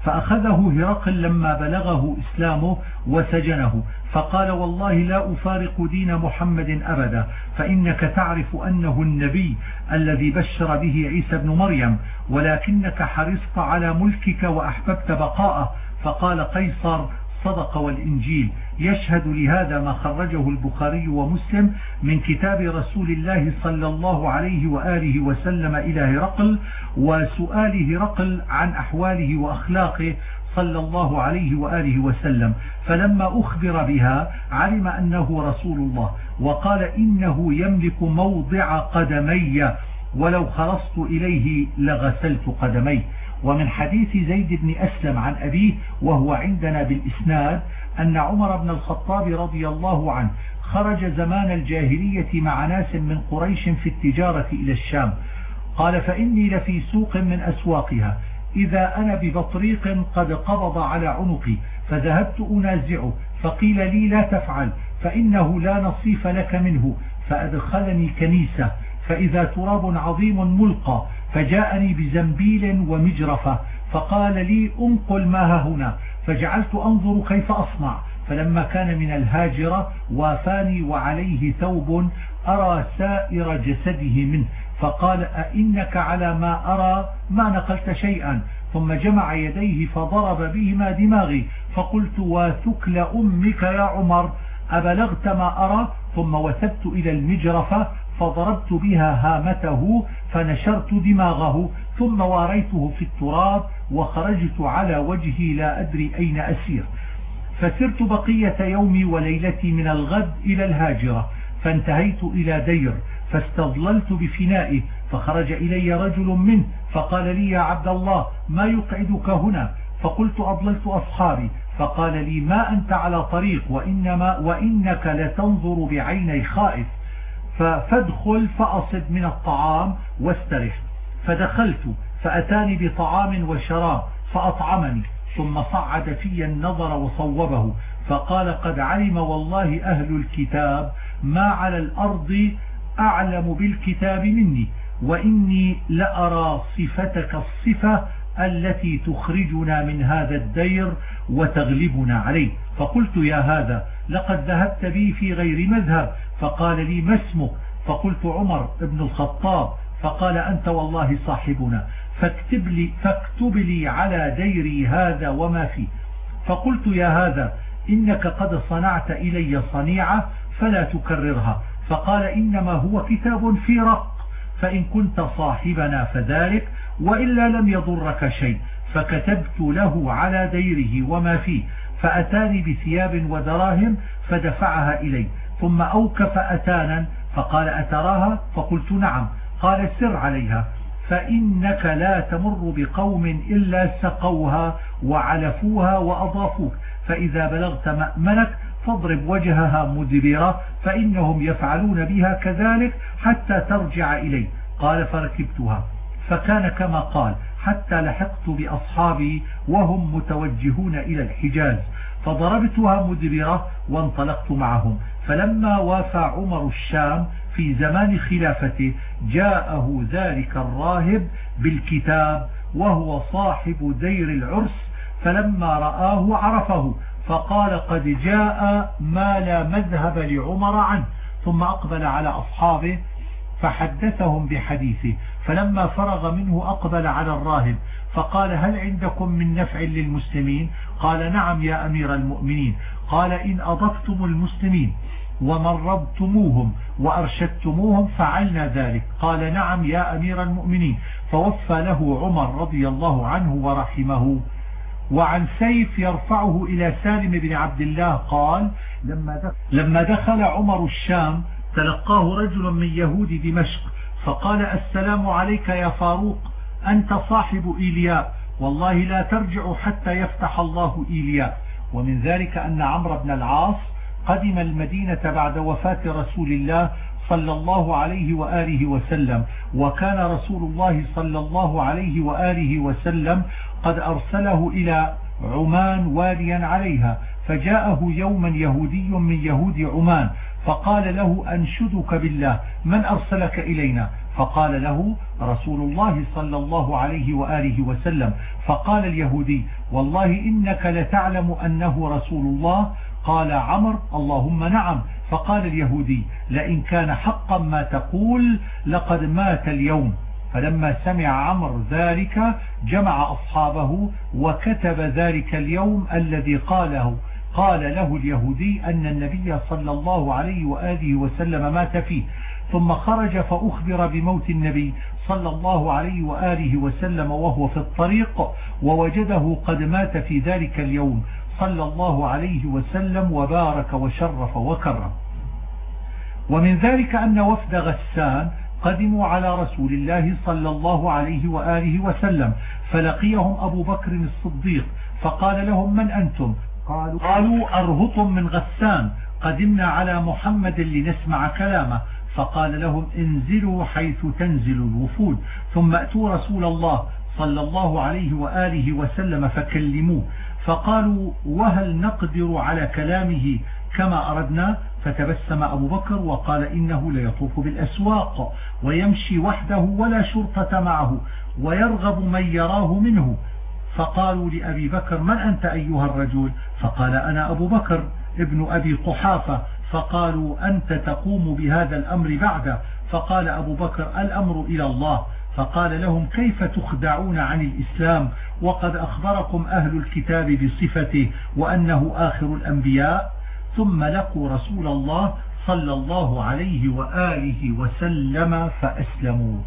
فأخذه هرقل لما بلغه إسلامه وسجنه فقال والله لا أفارق دين محمد أبدا فإنك تعرف أنه النبي الذي بشر به عيسى بن مريم ولكنك حرصت على ملكك وأحببت بقاءه فقال قيصر صدق والإنجيل. يشهد لهذا ما خرجه البخاري ومسلم من كتاب رسول الله صلى الله عليه وآله وسلم إلى هرقل وسؤال هرقل عن أحواله وأخلاقه صلى الله عليه وآله وسلم. فلما أخبر بها علم أنه رسول الله وقال إنه يملك موضع قدمي ولو خلصت إليه لغسلت قدميه. ومن حديث زيد بن أسلم عن أبيه وهو عندنا بالإسناد أن عمر بن الخطاب رضي الله عنه خرج زمان الجاهلية مع ناس من قريش في التجارة إلى الشام. قال فإني لفي سوق من أسواقها. إذا أنا ببطريق قد قبض على عنقي فذهبت أنازعه فقيل لي لا تفعل فإنه لا نصيف لك منه فأدخلني كنيسة. فإذا تراب عظيم ملقى فجاءني بزنبيل ومجرفة فقال لي انقل ما هنا. فجعلت أنظر كيف أصنع. فلما كان من الهاجرة وافاني وعليه ثوب أرى سائر جسده منه. فقال أئنك على ما أرى ما نقلت شيئا. ثم جمع يديه فضرب بهما دماغي. فقلت وثكل أمك يا عمر أبلغت ما أرى؟ ثم وثبت إلى المجرفة فضربت بها هامته فنشرت دماغه ثم واريته في التراب وخرجت على وجهي لا أدري أين أسير. فسرت بقية يومي وليلتي من الغد إلى الهاجرة فانتهيت إلى دير فاستظللت بفنائه فخرج إلي رجل منه فقال لي يا عبد الله ما يقعدك هنا؟ فقلت أضللت أصحابي فقال لي ما أنت على طريق وإنما وإنك لتنظر بعيني خائف. فادخل فأصد من الطعام واسترح. فدخلت فأتاني بطعام وشراب فأطعمني ثم صعد في النظر وصوبه فقال قد علم والله أهل الكتاب ما على الأرض أعلم بالكتاب مني وإني لأرى صفتك الصفة التي تخرجنا من هذا الدير وتغلبنا عليه. فقلت يا هذا لقد ذهبت بي في غير مذهب فقال لي ما اسمك فقلت عمر ابن الخطاب. فقال أنت والله صاحبنا فاكتب لي, فاكتب لي على ديري هذا وما فيه. فقلت يا هذا إنك قد صنعت إلي صنيعة فلا تكررها. فقال إنما هو كتاب في رق فإن كنت صاحبنا فذلك وإلا لم يضرك شيء. فكتبت له على ديره وما فيه. فأتاني بثياب ودراهم فدفعها إلي. ثم أوكف أتانا فقال أتراها؟ فقلت نعم. قال سر عليها. فإنك لا تمر بقوم إلا سقوها وعلفوها وأضافوك. فإذا بلغت مأمنك فاضرب وجهها مدبرة فإنهم يفعلون بها كذلك حتى ترجع إلي. قال فركبتها. فكان كما قال حتى لحقت بأصحابي وهم متوجهون إلى الحجاز. فضربتها مدبرة وانطلقت معهم. فلما وافى عمر الشام في زمان خلافته جاءه ذلك الراهب بالكتاب وهو صاحب دير العرس فلما رآه عرفه فقال قد جاء ما لا مذهب لعمر عنه. ثم أقبل على أصحابه فحدثهم بحديثه. فلما فرغ منه أقبل على الراهب فقال هل عندكم من نفع للمسلمين؟ قال نعم يا أمير المؤمنين. قال إن أضفتم المسلمين ومرضتموهم وأرشدتموهم فعلنا ذلك. قال نعم يا أمير المؤمنين. فوفى له عمر رضي الله عنه ورحمه. وعن سيف يرفعه إلى سالم بن عبد الله قال لما دخل عمر الشام تلقاه رجل من يهود دمشق فقال السلام عليك يا فاروق. أنت صاحب إيلياء والله لا ترجع حتى يفتح الله إيلياء ومن ذلك أن عمرو بن العاص قدم المدينة بعد وفاة رسول الله صلى الله عليه وآله وسلم. وكان رسول الله صلى الله عليه وآله وسلم قد أرسله إلى عمان واليا عليها. فجاءه يوما يهودي من يهود عمان. فقال له أنشدك بالله من أرسلك إلينا؟ فقال له رسول الله صلى الله عليه وآله وسلم فقال اليهودي والله إنك لتعلم أنه رسول الله؟ قال عمر اللهم نعم. فقال اليهودي لئن كان حقا ما تقول لقد مات اليوم. فلما سمع عمر ذلك جمع أصحابه وكتب ذلك اليوم الذي قاله. قال له اليهودي أن النبي صلى الله عليه وآله وسلم مات فيه. ثم خرج فأخبر بموت النبي صلى الله عليه وآله وسلم وهو في الطريق ووجده قد مات في ذلك اليوم صلى الله عليه وسلم وبارك وشرف وكرم. ومن ذلك أن وفد غسان قدموا على رسول الله صلى الله عليه وآله وسلم فلقيهم أبو بكر الصديق فقال لهم من أنتم؟ قالوا, أرهط من غسان قدمنا على محمد لنسمع كلامه. فقال لهم انزلوا حيث تنزل الوفود. ثم أتوا رسول الله صلى الله عليه وآله وسلم فكلموه. فقالوا وهل نقدر على كلامه كما أردنا؟ فتبسم أبو بكر وقال إنه ليطوف بالأسواق ويمشي وحده ولا شرطة معه ويرغب من يراه منه. فقالوا لأبي بكر من أنت أيها الرجل؟ فقال أنا أبو بكر ابن أبي قحافة فقالوا أنت تقوم بهذا الأمر بعد. فقال أبو بكر الأمر إلى الله. فقال لهم كيف تخدعون عن الإسلام؟ وقد أخبركم أهل الكتاب بصفته وأنه آخر الأنبياء. ثم لقوا رسول الله صلى الله عليه وآله وسلم فأسلموا.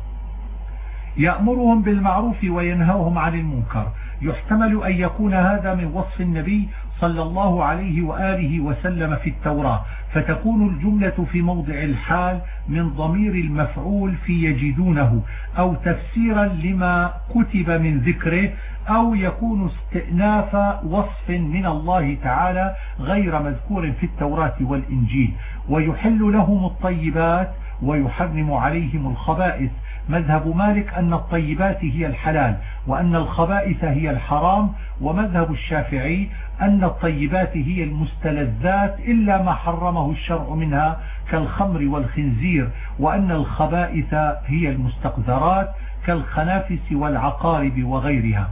يأمرهم بالمعروف وينهوهم عن المنكر. يحتمل أن يكون هذا من وصف النبي صلى الله عليه وآله وسلم في التوراة. فتكون الجملة في موضع الحال من ضمير المفعول في يجدونه أو تفسيرا لما كتب من ذكره أو يكون استئناف وصف من الله تعالى غير مذكور في التوراة والإنجيل. ويحل لهم الطيبات ويحرم عليهم الخبائث. مذهب مالك أن الطيبات هي الحلال وأن الخبائث هي الحرام ومذهب الشافعي أن الطيبات هي المستلذات إلا ما حرمه الشرع منها كالخمر والخنزير وأن الخبائث هي المستقذرات كالخنافس والعقارب وغيرها.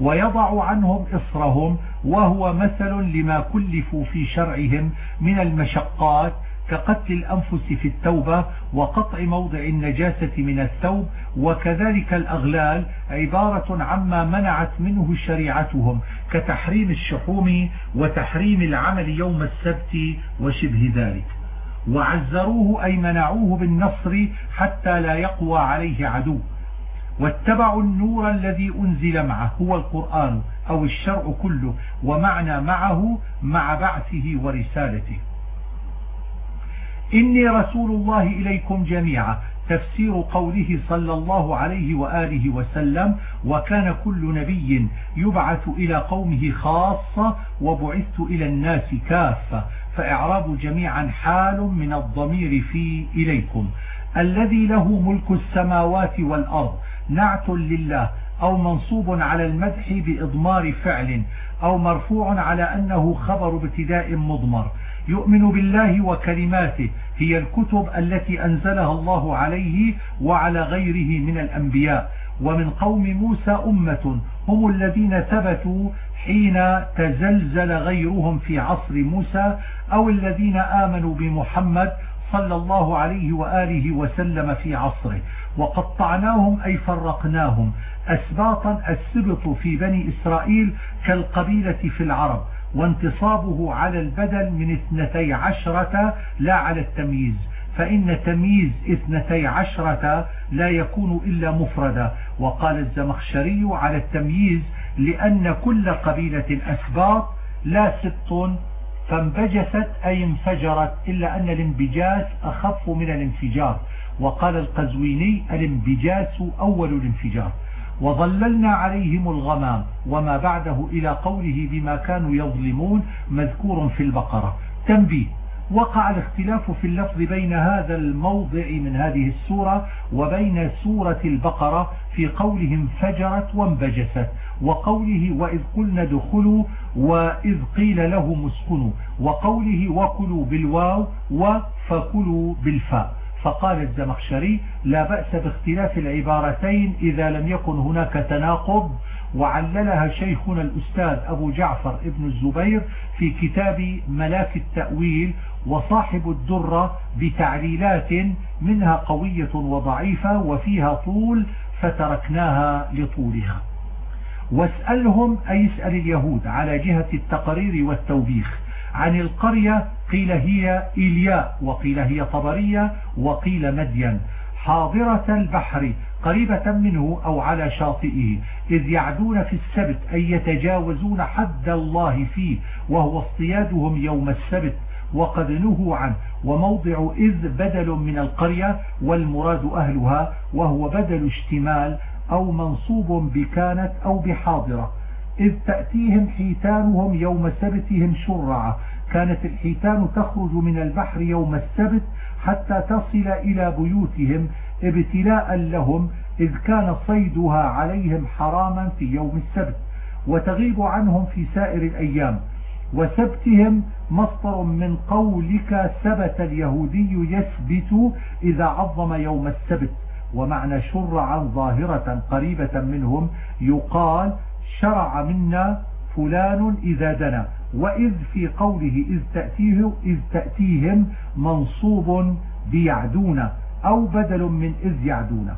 ويضع عنهم إصرهم وهو مثل لما كلفوا في شرعهم من المشقات كقتل الأنفس في التوبة وقطع موضع النجاسة من الثوب وكذلك الأغلال عبارة عما منعت منه شريعتهم كتحريم الشحوم وتحريم العمل يوم السبت وشبه ذلك. وعزروه أي منعوه بالنصر حتى لا يقوى عليه عدو. واتبعوا النور الذي أنزل معه هو القرآن أو الشرع كله ومعنى معه مع بعثه ورسالته. إني رسول الله إليكم جميعا. تفسير قوله صلى الله عليه وآله وسلم وكان كل نبي يبعث إلى قومه خاصة وبعثت إلى الناس كافة. فإعراب جميعا حال من الضمير في إليكم. الذي له ملك السماوات والأرض. نعت لله. أو منصوب على المدح بإضمار فعل. أو مرفوع على أنه خبر ابتداء مضمر. يؤمن بالله وكلماته هي الكتب التي أنزلها الله عليه وعلى غيره من الأنبياء. ومن قوم موسى أمة هم الذين ثبتوا حين تزلزل غيرهم في عصر موسى أو الذين آمنوا بمحمد صلى الله عليه وآله وسلم في عصره. وقطعناهم أي فرقناهم أسباطا السبط في بني إسرائيل كالقبيلة في العرب. وانتصابه على البدل من اثنتي عشرة لا على التمييز. فإن تمييز اثنتي عشرة لا يكون إلا مفردا. وقال الزمخشري على التمييز لأن كل قبيلة أسباط لا سبط فانبجست أي انفجرت إلا أن الانبجاس أخف من الانفجار. وقال القزويني الانبجاس أول الانفجار. وظللنا عليهم الغمام وما بعده إلى قوله بما كانوا يظلمون مذكور في البقرة. تنبيه وقع الاختلاف في اللفظ بين هذا الموضع من هذه السورة وبين سورة البقرة في قولهم فجرت وانبجست وقوله وإذ قلنا دخلوا وإذ قيل لهم اسكنوا وقوله وكلوا بالواو وفكلوا بالفاء. فقال الزمخشري لا بأس باختلاف العبارتين إذا لم يكن هناك تناقض وعللها شيخنا الأستاذ أبو جعفر ابن الزبير في كتاب ملاك التأويل وصاحب الدرة بتعليلات منها قوية وضعيفة وفيها طول فتركناها لطولها. واسألهم أي اسأل اليهود على جهة التقرير والتوبيخ عن القرية قيل هي إلياء وقيل هي طبرية وقيل مدين. حاضرة البحر قريبة منه أو على شاطئه. إذ يعدون في السبت أي يتجاوزون حد الله فيه وهو اصطيادهم يوم السبت وقد نهوا عنه. وموضع إذ بدل من القرية والمراد أهلها وهو بدل اشتمال أو منصوب بكانت أو بحاضرة. إذ تأتيهم حيتانهم يوم سبتهم شرعة. كانت الحيتان تخرج من البحر يوم السبت حتى تصل إلى بيوتهم ابتلاء لهم إذ كان صيدها عليهم حراما في يوم السبت وتغيب عنهم في سائر الأيام. وسبتهم مصدر من قولك ثبت اليهودي يثبت إذا عظم يوم السبت. ومعنى شرعا ظاهرة قريبة منهم يقال شرع منا فلان إذا دنا. وإذ في قوله إذ, تأتيه إذ تأتيهم منصوب بيعدون أو بدل من إذ يعدون.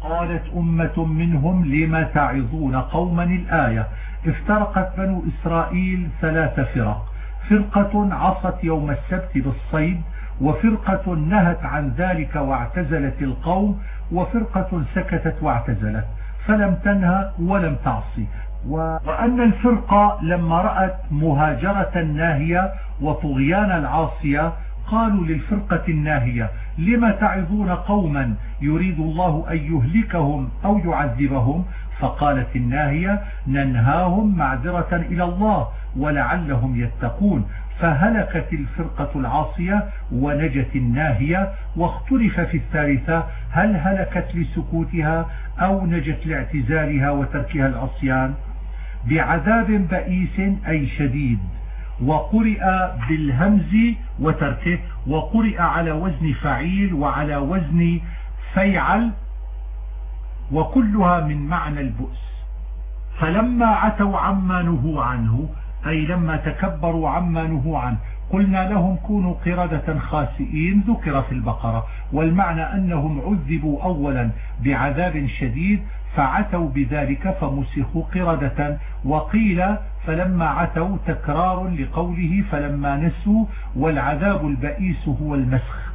قالت أمة منهم لم تعظون قوما الآية؟ افترقت بنو إسرائيل ثلاث فرق. فرقة عصت يوم السبت بالصيد وفرقة نهت عن ذلك واعتزلت القوم وفرقة سكتت واعتزلت. فلم تنهى ولم تعصي. وأن الفرقة لما رأت مهاجرة الناهية وطغيان العاصية قالوا للفرقة الناهية لما تعظون قوما يريد الله أن يهلكهم أو يعذبهم؟ فقالت الناهية ننهاهم معذرة إلى الله ولعلهم يتقون. فهلكت الفرقة العاصية ونجت الناهية واختلف في الثالثة هل هلكت لسكوتها أو نجت لاعتزالها وتركها العصيان؟ بعذاب بئيس أي شديد. وقرئ بالهمز وتركه وقرئ على وزن فعيل وعلى وزن فيعل وكلها من معنى البؤس. فلما عتوا عما نهوا عنه أي لما تكبروا عما نهوا عنه قلنا لهم كونوا قردة خاسئين ذكر في البقرة والمعنى أنهم عذبوا أولا بعذاب شديد فعتوا بذلك فمسخوا قردة وقيل فلما عتوا تكرار لقوله فلما نسوا والعذاب البئيس هو المسخ.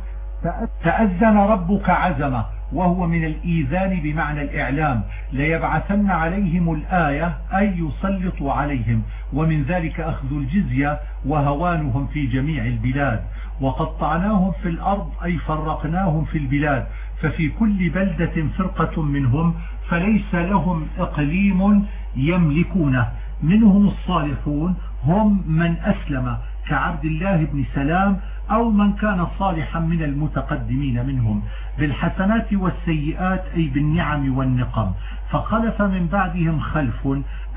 تأذن ربك عزمه وهو من الإيذان بمعنى الإعلام ليبعثن عليهم الآية أي يسلط عليهم ومن ذلك أخذ الجزية وهوانهم في جميع البلاد. وقطعناهم في الأرض أي فرقناهم في البلاد ففي كل بلدة فرقة منهم فليس لهم إقليم يملكونه. منهم الصالحون هم من أسلم كعبد الله بن سلام أو من كان صالحا من المتقدمين منهم بالحسنات والسيئات أي بالنعم والنقم. فخلف من بعدهم خلف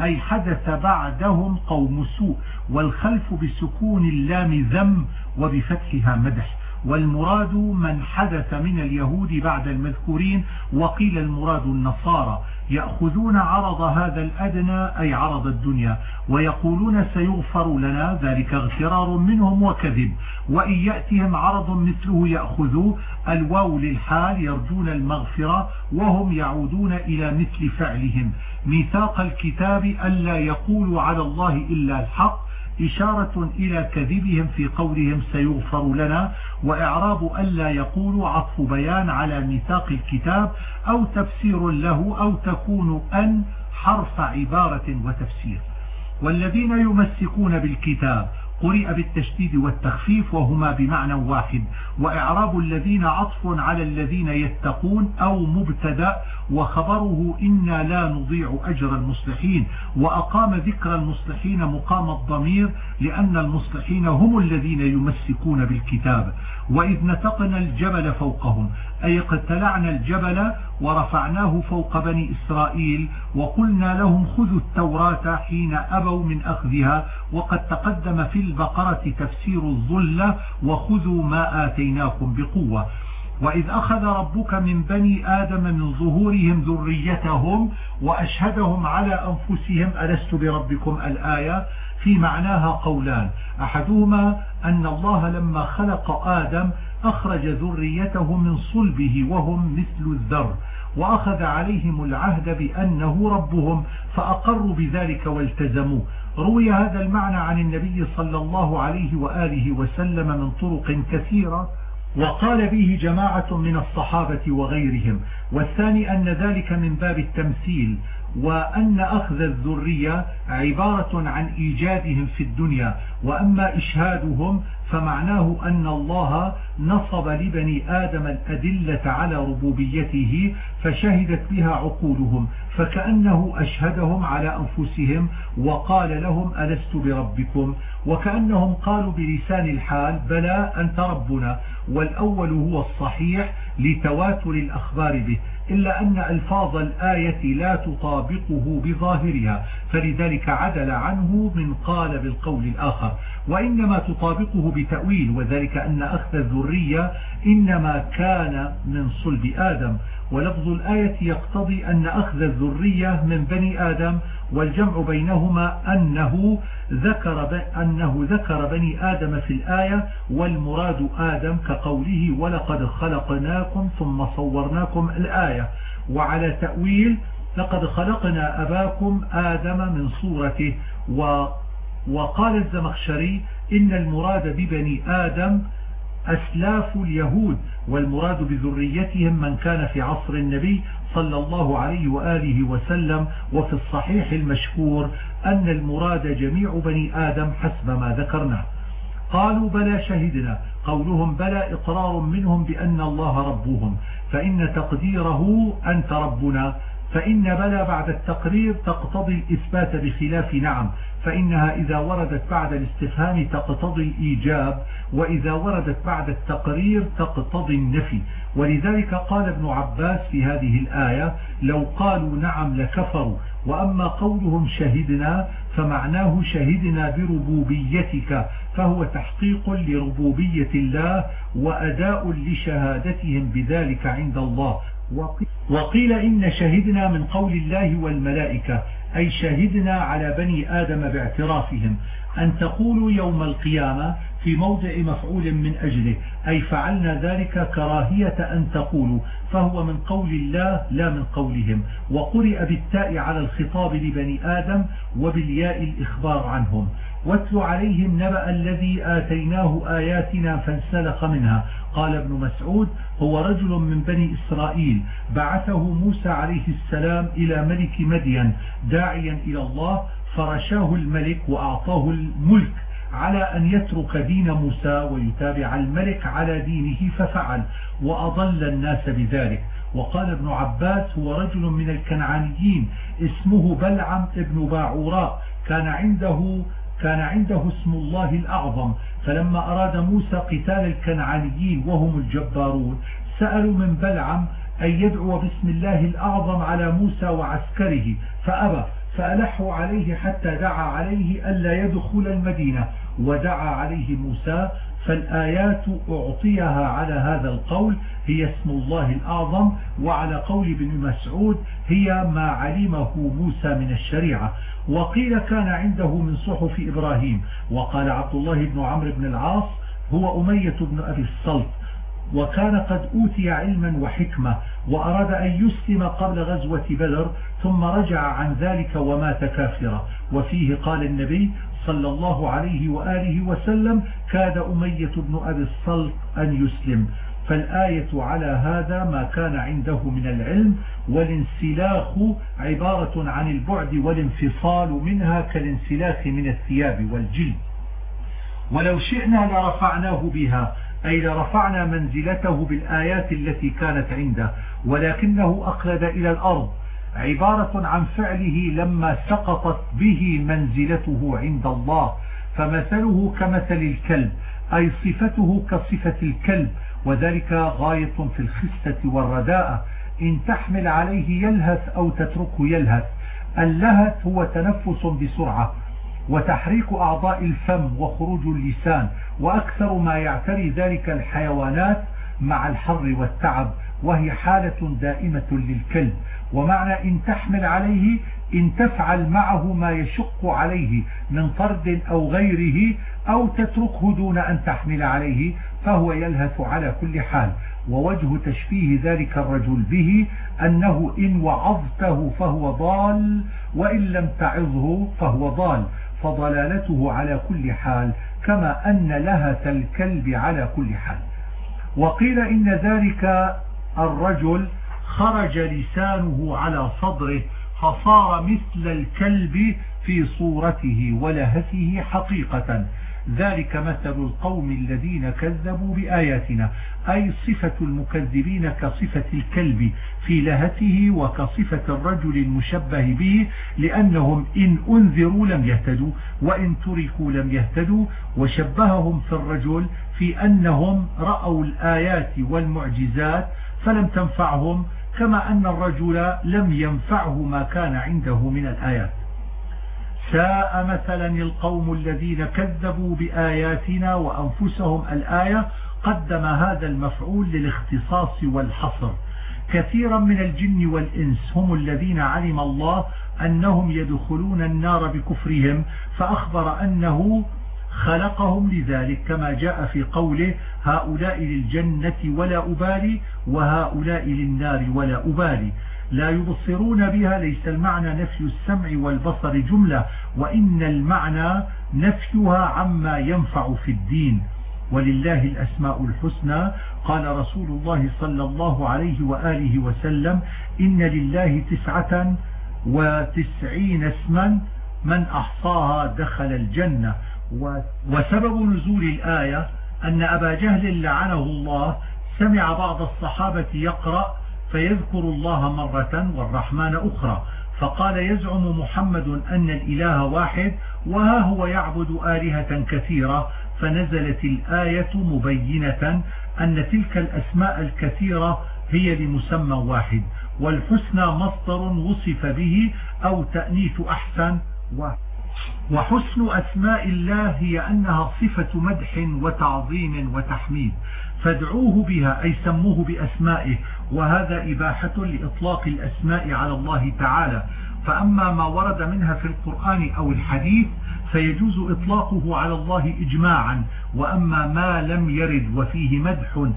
أي حدث بعدهم قوم سوء. والخلف بسكون اللام ذم وبفتحها مدح. والمراد من حدث من اليهود بعد المذكورين وقيل المراد النصارى. يأخذون عرض هذا الأدنى أي عرض الدنيا ويقولون سيغفر لنا ذلك اغفرار منهم وكذب. وإن يأتهم عرض مثله يأخذوا الواو للحال يرجون المغفرة وهم يعودون إلى مثل فعلهم. ميثاق الكتاب ألا يقولوا على الله إلا الحق إشارة إلى كذبهم في قولهم سيغفر لنا وإعراب ألا يقولوا عطف بيان على ميثاق الكتاب أو تفسير له أو تكون أن حرف عبارة وتفسير. والذين يمسكون بالكتاب قرئ بالتشديد والتخفيف وهما بمعنى واحد وإعراب الذين عطف على الذين يتقون أو مبتدأ وخبره إنا لا نضيع أجر المصلحين وأقام ذكر المصلحين مقام الضمير لأن المصلحين هم الذين يمسكون بالكتاب وإذ نتقنا الجبل فوقهم. أي اقتلعنا الجبل ورفعناه فوق بني إسرائيل وقلنا لهم خذوا التوراة حين أبوا من أخذها وقد تقدم في البقرة تفسير الظلة وخذوا ما آتيناكم بقوة. وإذ أخذ ربك من بني آدم من ظهورهم ذريتهم وأشهدهم على أنفسهم ألست بربكم الآية؟ في معناها قولان أحدهما أن الله لما خلق آدم أخرج ذريته من صلبه وهم مثل الذر وأخذ عليهم العهد بأنه ربهم فأقروا بذلك والتزموا. روي هذا المعنى عن النبي صلى الله عليه وآله وسلم من طرق كثيرة وقال به جماعة من الصحابة وغيرهم. والثاني أن ذلك من باب التمثيل وأن أخذ الذرية عبارة عن إيجادهم في الدنيا وأما إشهادهم فمعناه أن الله نصب لبني آدم الأدلة على ربوبيته فشهدت بها عقولهم فكأنه أشهدهم على أنفسهم وقال لهم ألست بربكم؟ وكأنهم قالوا بلسان الحال بلى أنت ربنا. والأول هو الصحيح لتواتر الأخبار به. إلا أن ألفاظ الآية لا تطابقه بظاهرها فلذلك عدل عنه من قال بالقول الآخر. وإنما تطابقه بتأويل وذلك أن أخذ الذرية إنما كان من صلب آدم. ولفظ الآية يقتضي أن أخذ الذرية من بني آدم والجمع بينهما أنه ذكر, أنه ذكر بني آدم في الآية والمراد آدم كقوله ولقد خلقناكم ثم صورناكم الآية. وعلى تأويل لقد خلقنا أباكم آدم من صورته. وقال الزمخشري إن المراد ببني آدم أسلاف اليهود والمراد بذريتهم من كان في عصر النبي صلى الله عليه وآله وسلم وفي الصحيح المشهور أن المراد جميع بني آدم حسب ما ذكرنا. قالوا بلى شهدنا. قولهم بلى إقرار منهم بأن الله ربهم. فإن تقديره أنت ربنا. فإن بلى بعد التقرير تقتضي الإثبات بخلاف نعم فإنها إذا وردت بعد الاستفهام تقتضي الإيجاب وإذا وردت بعد التقرير تقتضي النفي. ولذلك قال ابن عباس في هذه الآية لو قالوا نعم لكفروا وأما قولهم شهدنا فمعناه شهدنا بربوبيتك فهو تحقيق لربوبية الله وأداء لشهادتهم بذلك عند الله. وقيل إن شهدنا من قول الله والملائكة أي شهدنا على بني آدم باعترافهم أن تقولوا يوم القيامة في موضع مفعول من أجله أي فعلنا ذلك كراهية أن تقولوا فهو من قول الله لا من قولهم وقرئ بالتاء على الخطاب لبني آدم وبالياء الإخبار عنهم. واتل عليهم نبأ الذي آتيناه آياتنا فانسلخ منها. قال ابن مسعود هو رجل من بني إسرائيل. بعثه موسى عليه السلام إلى ملك مدين داعيا إلى الله فرشاه الملك وأعطاه الملك على أن يترك دين موسى ويتابع الملك على دينه ففعل وأضل الناس بذلك. وقال ابن عباس هو رجل من الكنعانيين اسمه بلعم ابن باعوراء. كان عنده كان عنده اسم الله الأعظم. فلما أراد موسى قتال الكنعانيين وهم الجبارون سألوا من بلعم أن يدعو باسم الله الأعظم على موسى وعسكره فأبى فألحوا عليه حتى دعا عليه ألا يدخل المدينة. ودعا عليه موسى فالآيات أعطيها على هذا القول هي اسم الله الأعظم وعلى قول ابن مسعود هي ما علمه موسى من الشريعة. وقيل كان عنده من صحف إبراهيم. وقال عبد الله بن عمرو بن العاص هو أمية بن أبي الصلت وكان قد أوتي علما وحكمة وأراد أن يسلم قبل غزوة بدر ثم رجع عن ذلك ومات كافرا. وفيه قال النبي صلى الله عليه وآله وسلم كاد أمية بن أبي الصلت أن يسلم. فالآية على هذا ما كان عنده من العلم والانسلاخ عبارة عن البعد والانفصال منها كالانسلاخ من الثياب والجلد. ولو شئنا لرفعناه بها أي لرفعنا منزلته بالآيات التي كانت عنده ولكنه أقلد إلى الأرض عبارة عن فعله لما سقطت به منزلته عند الله فمثله كمثل الكلب أي صفته كصفة الكلب وذلك غاية في الخسة والرداءة. إن تحمل عليه يلهث أو تتركه يلهث. اللهث هو تنفس بسرعة وتحريك أعضاء الفم وخروج اللسان. وأكثر ما يعتري ذلك الحيوانات مع الحر والتعب وهي حالة دائمة للكلب. ومعنى إن تحمل عليه إن تفعل معه ما يشق عليه من طرد أو غيره أو تتركه دون أن تحمل عليه فهو يلهث على كل حال. ووجه تشبيه ذلك الرجل به أنه إن وعظته فهو ضال وإن لم تعظه فهو ضال. فضلالته على كل حال كما أن لهث الكلب على كل حال. وقيل إن ذلك الرجل خرج لسانه على صدره فصار مثل الكلب في صورته ولهثه حقيقة. ذلك مثل القوم الذين كذبوا بآياتنا أي صفة المكذبين كصفة الكلب في لهته وكصفة الرجل المشبه به لأنهم إن أنذروا لم يهتدوا وإن تركوا لم يهتدوا وشبههم في الرجل في أنهم رأوا الآيات والمعجزات فلم تنفعهم كما أن الرجل لم ينفعه ما كان عنده من الآيات. ساء مثلا القوم الذين كذبوا بآياتنا وأنفسهم الآية قدم هذا المفعول للاختصاص والحصر. كثيرا من الجن والإنس هم الذين علم الله أنهم يدخلون النار بكفرهم فأخبر أنه خلقهم لذلك. كما جاء في قوله هؤلاء للجنة ولا أبالي وهؤلاء للنار ولا أبالي. لا يبصرون بها ليس المعنى نفي السمع والبصر جملة وإن المعنى نفيها عما ينفع في الدين. ولله الأسماء الحسنى. قال رسول الله صلى الله عليه وآله وسلم إن لله تسعة وتسعين اسما من أحصاها دخل الجنة. وسبب نزول الآية أن أبا جهل لعنه الله سمع بعض الصحابة يقرأ فيذكر الله مرة والرحمن أخرى. فقال يزعم محمد أن الإله واحد وها هو يعبد آلهة كثيرة فنزلت الآية مبينة أن تلك الأسماء الكثيرة هي لمسمى واحد والحسنى مصدر وصف به أو تأنيث أحسن وحسن أسماء الله هي أنها صفة مدح وتعظيم وتحميد. فادعوه بها أي سموه بأسمائه وهذا إباحة لإطلاق الأسماء على الله تعالى. فأما ما ورد منها في القرآن أو الحديث فيجوز إطلاقه على الله إجماعا. وأما ما لم يرد وفيه مدح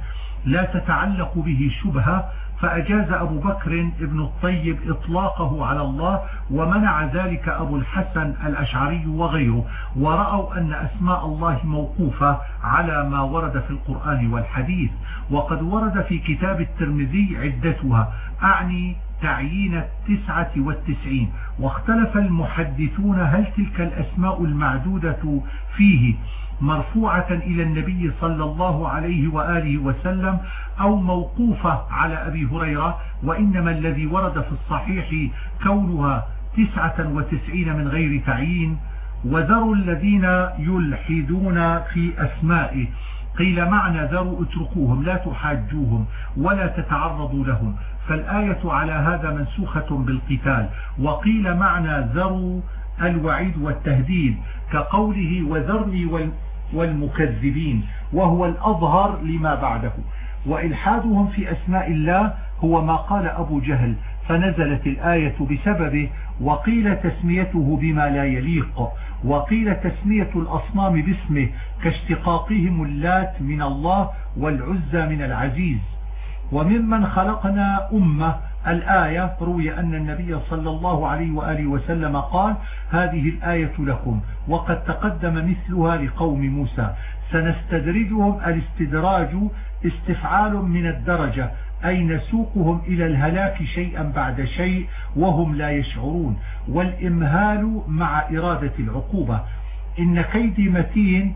لا تتعلق به شبهة فأجاز أبو بكر ابن الطيب إطلاقه على الله ومنع ذلك أبو الحسن الأشعري وغيره ورأوا أن أسماء الله موقوفة على ما ورد في القرآن والحديث. وقد ورد في كتاب الترمذي عدتها أعني تعيين التسعة والتسعين. واختلف المحدثون هل تلك الأسماء المعدودة فيه مرفوعة إلى النبي صلى الله عليه وآله وسلم أو موقوفة على أبي هريرة وإنما الذي ورد في الصحيح كونها تسعة وتسعين من غير تعيين وذروا الذين يلحدون في أسمائه قيل معنى ذروا اتركوهم لا تحاجوهم ولا تتعرضوا لهم. فالآية على هذا منسوخة بالقتال. وقيل معنى ذروا الوعيد والتهديد كقوله وذرني والمكذبين وهو الأظهر لما بعده. وإلحادهم في أسماء الله هو ما قال أبو جهل فنزلت الآية بسببه وقيل تسميته بما لا يليق وقيل تسمية الأصنام باسمه كاشتقاقهم اللات من الله والعزى من العزيز. وممن خلقنا أمة الآية روي أن النبي صلى الله عليه وآله وسلم قال هذه الآية لكم وقد تقدم مثلها لقوم موسى. سنستدرجهم الاستدراج استفعال من الدرجة أي نسوقهم إلى الهلاك شيئا بعد شيء وهم لا يشعرون. والإمهال مع إرادة العقوبة. إن كيدي متين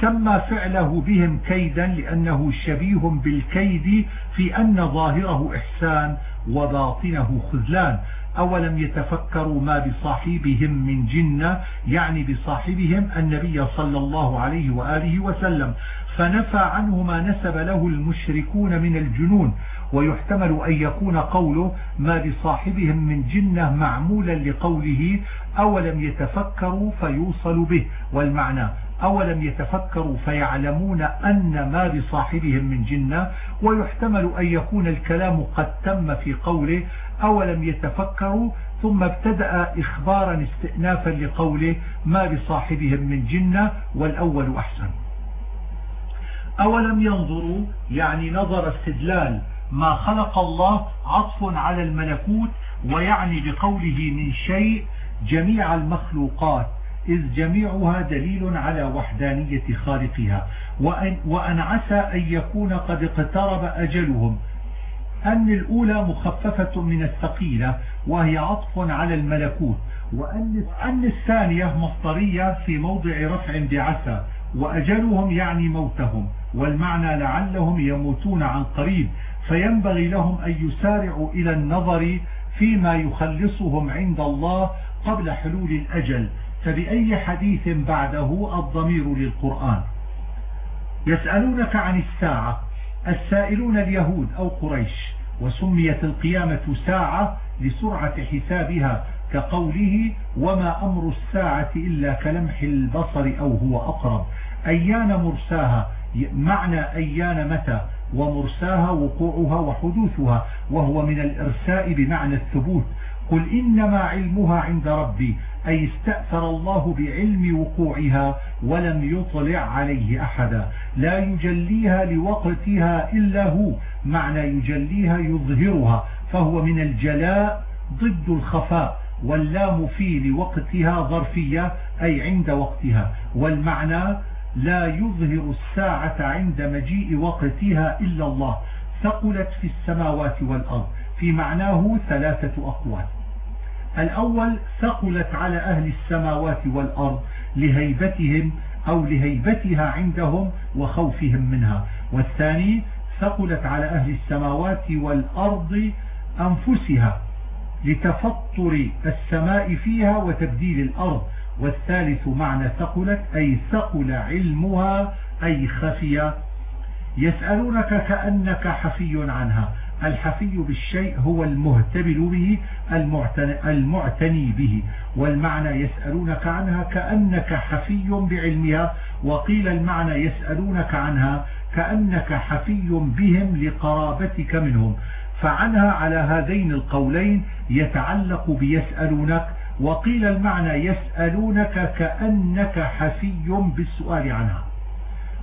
سمى فعله بهم كيدا لأنه شبيه بالكيد في أن ظاهره إحسان وباطنه خذلان. أولم يتفكروا ما بصاحبهم من جنة يعني بصاحبهم النبي صلى الله عليه وآله وسلم. فنفى عنه ما نسب له المشركون من الجنون ويحتمل أن يكون قوله ما بصاحبهم من جنة معمولا لقوله أولم يتفكروا فيوصل به والمعنى أولم يتفكروا فيعلمون أن ما بصاحبهم من جنة ويحتمل أن يكون الكلام قد تم في قوله أولم يتفكروا ثم ابتدأ إخبارا استئنافا لقوله ما بصاحبهم من جنة والأول أحسن. أولم ينظروا؟ يعني نظر استدلال ما خلق الله عطف على الملكوت ويعني بقوله من شيء جميع المخلوقات إذ جميعها دليل على وحدانية خالقها. وأن, وأن عسى أن يكون قد اقترب أجلهم. أن الأولى مخففة من الثقيلة وهي عطف على الملكوت. وأن الثانية مصدرية في موضع رفع بعسى. وأجلهم يعني موتهم والمعنى لعلهم يموتون عن قريب فينبغي لهم أن يسارعوا إلى النظر فيما يخلصهم عند الله قبل حلول الأجل. فبأي حديث بعده الضمير للقرآن؟ يسألونك عن الساعة السائلون اليهود أو قريش وسميت القيامة ساعة لسرعة حسابها كقوله وما أمر الساعة إلا كلمح البصر أو هو أقرب. أيان مرساها؟ معنى أيان متى؟ ومرساها وقوعها وحدوثها وهو من الإرساء بمعنى الثبوت. قل إنما علمها عند ربي أي استأثر الله بعلم وقوعها ولم يطلع عليه أحدا. لا يجليها لوقتها إلا هو معنى يجليها يظهرها فهو من الجلاء ضد الخفاء. واللام في لوقتها ظرفية أي عند وقتها. والمعنى لا يظهر الساعة عند مجيء وقتها إلا الله. ثقلت في السماوات والأرض. في معناه ثلاثة أقوال. الأول ثقلت على أهل السماوات والأرض لهيبتهم أو لهيبتها عندهم وخوفهم منها. والثاني ثقلت على أهل السماوات والأرض أنفسها. لتفطر السماء فيها وتبديل الأرض. والثالث معنى ثقلت أي ثقل علمها أي خفي. يسألونك كأنك حفي عنها. الحفي بالشيء هو المهتبل به المعتني به. والمعنى يسألونك عنها كأنك حفي بعلمها. وقيل المعنى يسألونك عنها كأنك حفي بهم لقرابتك منهم. فعنها على هذين القولين يتعلق بيسألونك وقيل المعنى يسألونك كأنك حفي بالسؤال عنها.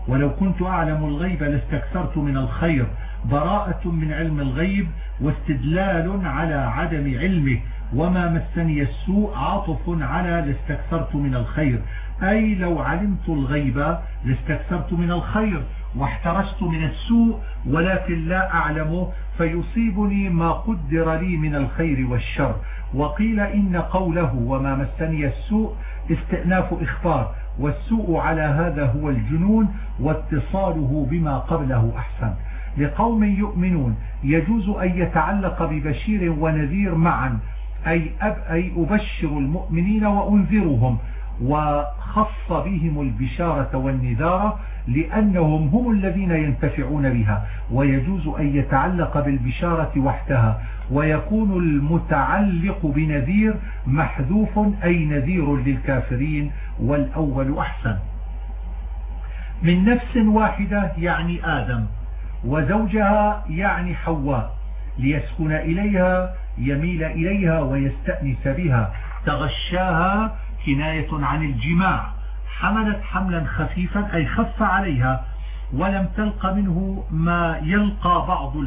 ولو كنت أعلم الغيب لاستكثرت من الخير براءة من علم الغيب واستدلال على عدم علمه وما مسني السوء عاطف على لاستكثرت من الخير. أي لو علمت الغيب لاستكثرت من الخير واحترست من السوء ولكن لا أعلمه فيصيبني ما قدر لي من الخير والشر. وقيل إن قوله وما مسني السوء استئناف إخبار والسوء على هذا هو الجنون واتصاله بما قبله أحسن. لقوم يؤمنون يجوز أن يتعلق ببشير ونذير معا أي, أي أبشر المؤمنين وأنذرهم. وخص بهم البشارة والنذارة لأنهم هم الذين ينتفعون بها ويجوز أن يتعلق بالبشارة وحدها ويكون المتعلق بنذير محذوف أي نذير للكافرين والأول أحسن. من نفس واحدة يعني آدم وزوجها يعني حواء ليسكن إليها يميل إليها ويستأنس بها تغشاها كناية عن الجماع حملت حملا خفيفا أي خف عليها ولم تلق منه ما يلقى بعض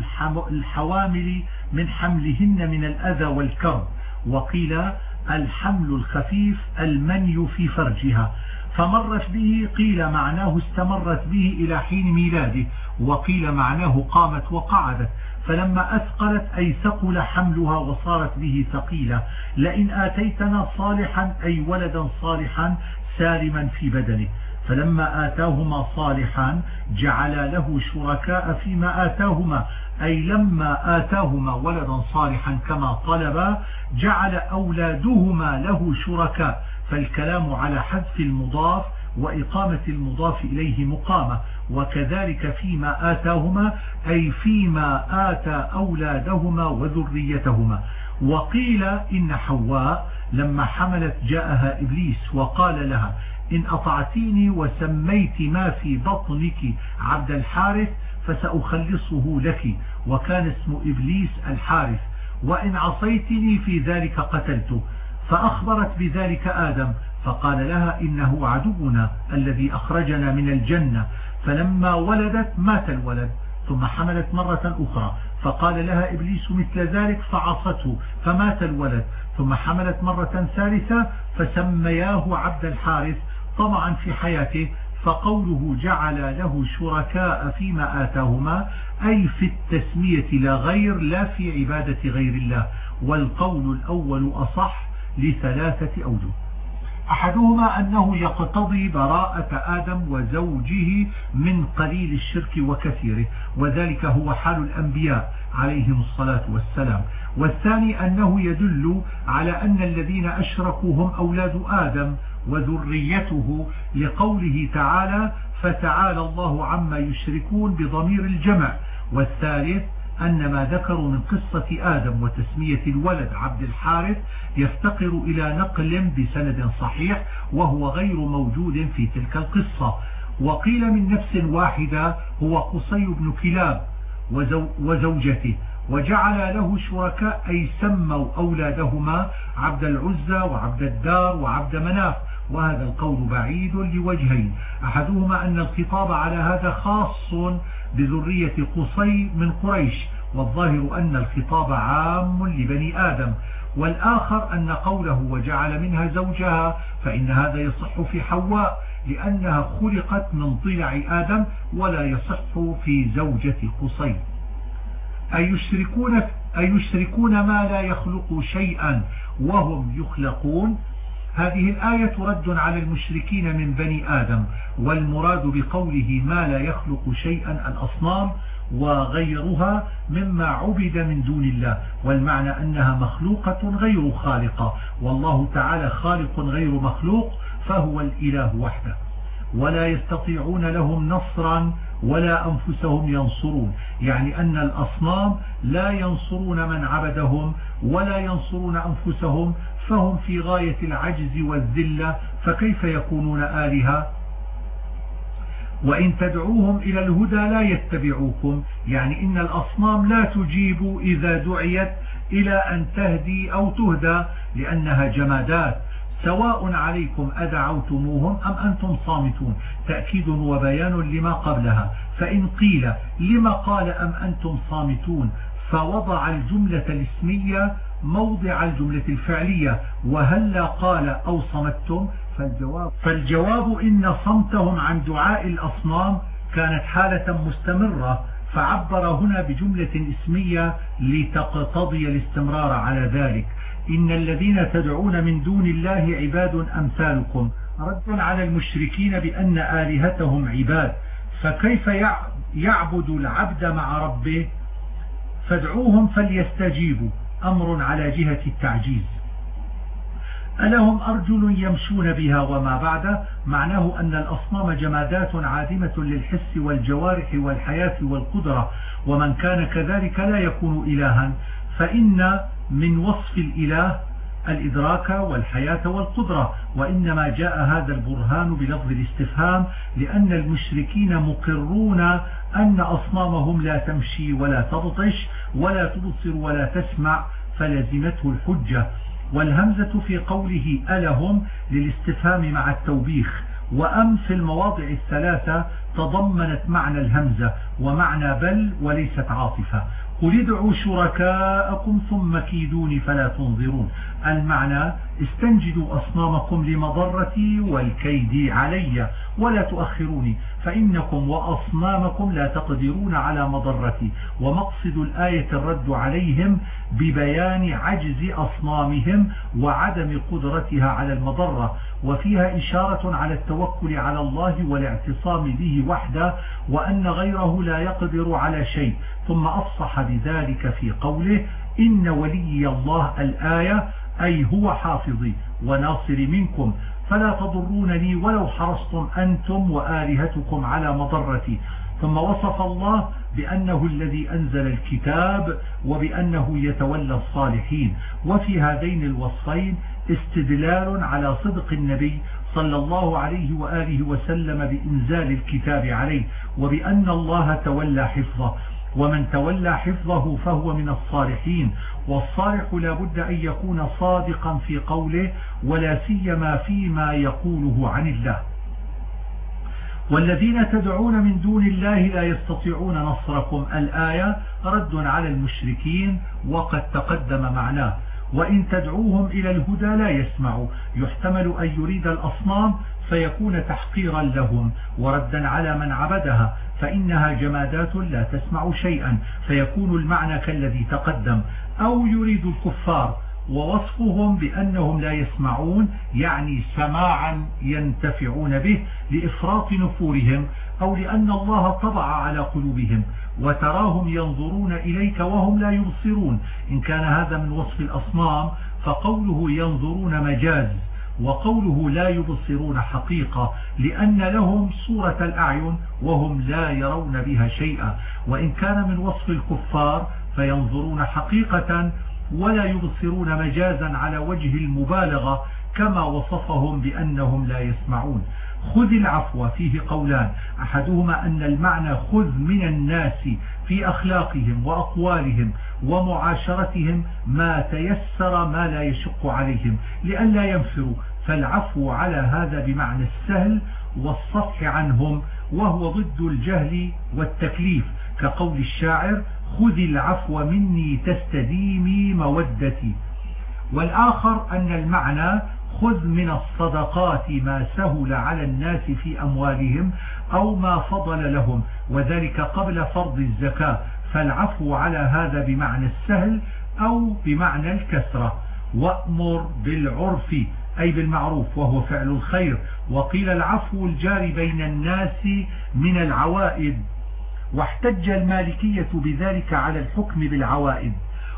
الحوامل من حملهن من الأذى والكرب. وقيل الحمل الخفيف المني في فرجها. فمرت به قيل معناه استمرت به إلى حين ميلاده. وقيل معناه قامت وقعدت. فلما أثقلت أي ثقل حملها وصارت به ثقيلة لئن آتيتنا صالحا أي ولدا صالحا سالما في بدنه. فلما آتاهما صالحا جعل له شركاء فيما آتاهما. أي لما آتاهما ولدا صالحا كما طلبا جعل أولادهما له شركاء. فالكلام على حذف المضاف وإقامة المضاف إليه مقامة وكذلك فيما آتاهما أي فيما آتى أولادهما وذريتهما. وقيل إن حواء لما حملت جاءها إبليس وقال لها إن أطعتيني وسميت ما في بطنك عبد الحارث فسأخلصه لك وكان اسم إبليس الحارث. وإن عصيتني في ذلك قتلته. فأخبرت بذلك آدم فقال لها إنه عدونا الذي أخرجنا من الجنة فلما ولدت مات الولد ثم حملت مرة أخرى. فقال لها إبليس مثل ذلك فعصته فمات الولد ثم حملت مرة ثالثة فسمياه عبد الحارث طمعا في حياته فقوله جعل له شركاء فيما آتاهما أي في التسمية لا غير لا في عبادة غير الله والقول الأول أصح لثلاثة أوجه. أحدهما أنه يقتضي براءة آدم وزوجه من قليل الشرك وكثيره وذلك هو حال الأنبياء عليهم الصلاة والسلام. والثاني أنه يدل على أن الذين أشركوا هم أولاد آدم وذريته لقوله تعالى فتعالى الله عما يشركون بضمير الجمع والثالث أن ما ذكروا من قصة آدم وتسمية الولد عبد الحارث يفتقر إلى نقل بسند صحيح وهو غير موجود في تلك القصة. وقيل من نفس واحدة هو قصي بن كلاب وزوجته وجعل له شركاء أي سموا أولادهما عبد العزى وعبد الدار وعبد مناف. وهذا القول بعيد لوجهين. أحدهما أن الخطاب على هذا خاص بذرية قصي من قريش والظاهر أن الخطاب عام لبني آدم والآخر أن قوله وجعل منها زوجها فإن هذا يصح في حواء لأنها خلقت من ضلع آدم ولا يصح في زوجة قصي. أيشركون, أيشركون ما لا يخلق شيئا وهم يخلقون؟ هذه الآية رد على المشركين من بني آدم والمراد بقوله ما لا يخلق شيئا الأصنام وغيرها مما عبد من دون الله والمعنى أنها مخلوقة غير خالقة. والله تعالى خالق غير مخلوق فهو الإله وحده. ولا يستطيعون لهم نصرا ولا أنفسهم ينصرون. يعني أن الأصنام لا ينصرون من عبدهم ولا ينصرون أنفسهم فهم في غاية العجز والذلة فكيف يكونون آلهة؟ وإن تدعوهم إلى الهدى لا يتبعوكم يعني إن الأصنام لا تجيب إذا دعيت إلى أن تهدي أو تهدى لأنها جمادات. سواء عليكم أدعوتموهم أم أنتم صامتون. تأكيد وبيان لما قبلها. فإن قيل لما قال أم أنتم صامتون فوضع الجملة الاسمية موضع الجملة الفعلية وهلا قال أو صمتم؟ فالجواب, فالجواب إن صمتهم عن دعاء الأصنام كانت حالة مستمرة فعبر هنا بجملة اسمية لتقتضي الاستمرار على ذلك. إن الذين تدعون من دون الله عباد أمثالكم. رد على المشركين بأن آلهتهم عباد. فكيف يعبد العبد مع ربه؟ فادعوهم فليستجيبوا. أمر على جهة التعجيز. ألهم أرجل يمشون بها وما بعد معناه أن الأصنام جمادات عادمة للحس والجوارح والحياة والقدرة ومن كان كذلك لا يكون إلها فإن من وصف الإله الإدراك والحياة والقدرة وإنما جاء هذا البرهان بلفظ الاستفهام لأن المشركين مقرون أن أصنامهم لا تمشي ولا تبطش ولا تبصر ولا تسمع فلزمته الحجة. والهمزة في قوله ألهم للاستفهام مع التوبيخ. وأم في المواضع الثلاثة تضمنت معنى الهمزة ومعنى بل وليست عاطفة. قل ادعوا شركاءكم ثم كيدوني فلا تنظرون. المعنى استنجدوا أصنامكم لمضرتي والكيد علي ولا تؤخروني فإنكم وأصنامكم لا تقدرون على مضرتي ومقصد الآية الرد عليهم ببيان عجز أصنامهم وعدم قدرتها على المضرة وفيها إشارة على التوكل على الله والاعتصام به وحده وأن غيره لا يقدر على شيء ثم أفصح بذلك في قوله إن ولي الله الآية أي هو حافظي وناصري منكم. فلا تضرونني ولو حرصتم أنتم وآلهتكم على مضرتي. ثم وصف الله بأنه الذي أنزل الكتاب وبأنه يتولى الصالحين. وفي هذين الوصفين استدلال على صدق النبي صلى الله عليه وآله وسلم بإنزال الكتاب عليه وبأن الله تولى حفظه. ومن تولى حفظه فهو من الصالحين والصالح لا بد أن يكون صادقا في قوله ولا سيما فيما يقوله عن الله. والذين تدعون من دون الله لا يستطيعون نصركم الآية رد على المشركين وقد تقدم معناه. وإن تدعوهم إلى الهدى لا يسمعوا. يحتمل أن يريد الأصنام فيكون تحقيرا لهم وردا على من عبدها. فإنها جمادات لا تسمع شيئا فيكون المعنى كالذي تقدم. أو يريد الكفار ووصفهم بأنهم لا يسمعون يعني سماعا ينتفعون به لإفراط نفورهم أو لأن الله طبع على قلوبهم وتراهم ينظرون إليك وهم لا يبصرون. إن كان هذا من وصف الأصنام فقوله ينظرون مجاز. وقوله لا يبصرون حقيقة لأن لهم صورة الأعين وهم لا يرون بها شيئا. وإن كان من وصف الكفار فينظرون حقيقة ولا يبصرون مجازا على وجه المبالغة كما وصفهم بأنهم لا يسمعون. خذ العفو فيه قولان. أحدهما أن المعنى خذ من الناس في أخلاقهم وأقوالهم ومعاشرتهم ما تيسر ما لا يشق عليهم لئلا ينفروا. فالعفو على هذا بمعنى السهل والصفح عنهم وهو ضد الجهل والتكليف. كقول الشاعر خذ العفو مني تستديمي مودتي. والآخر أن المعنى خذ من الصدقات ما سهل على الناس في أموالهم أو ما فضل لهم وذلك قبل فرض الزكاة. فالعفو على هذا بمعنى السهل أو بمعنى الكسرة. وأمر بالعرف. أي بالمعروف وهو فعل الخير. وقيل العفو الجاري بين الناس من العوائد. واحتج المالكية بذلك على الحكم بالعوائد.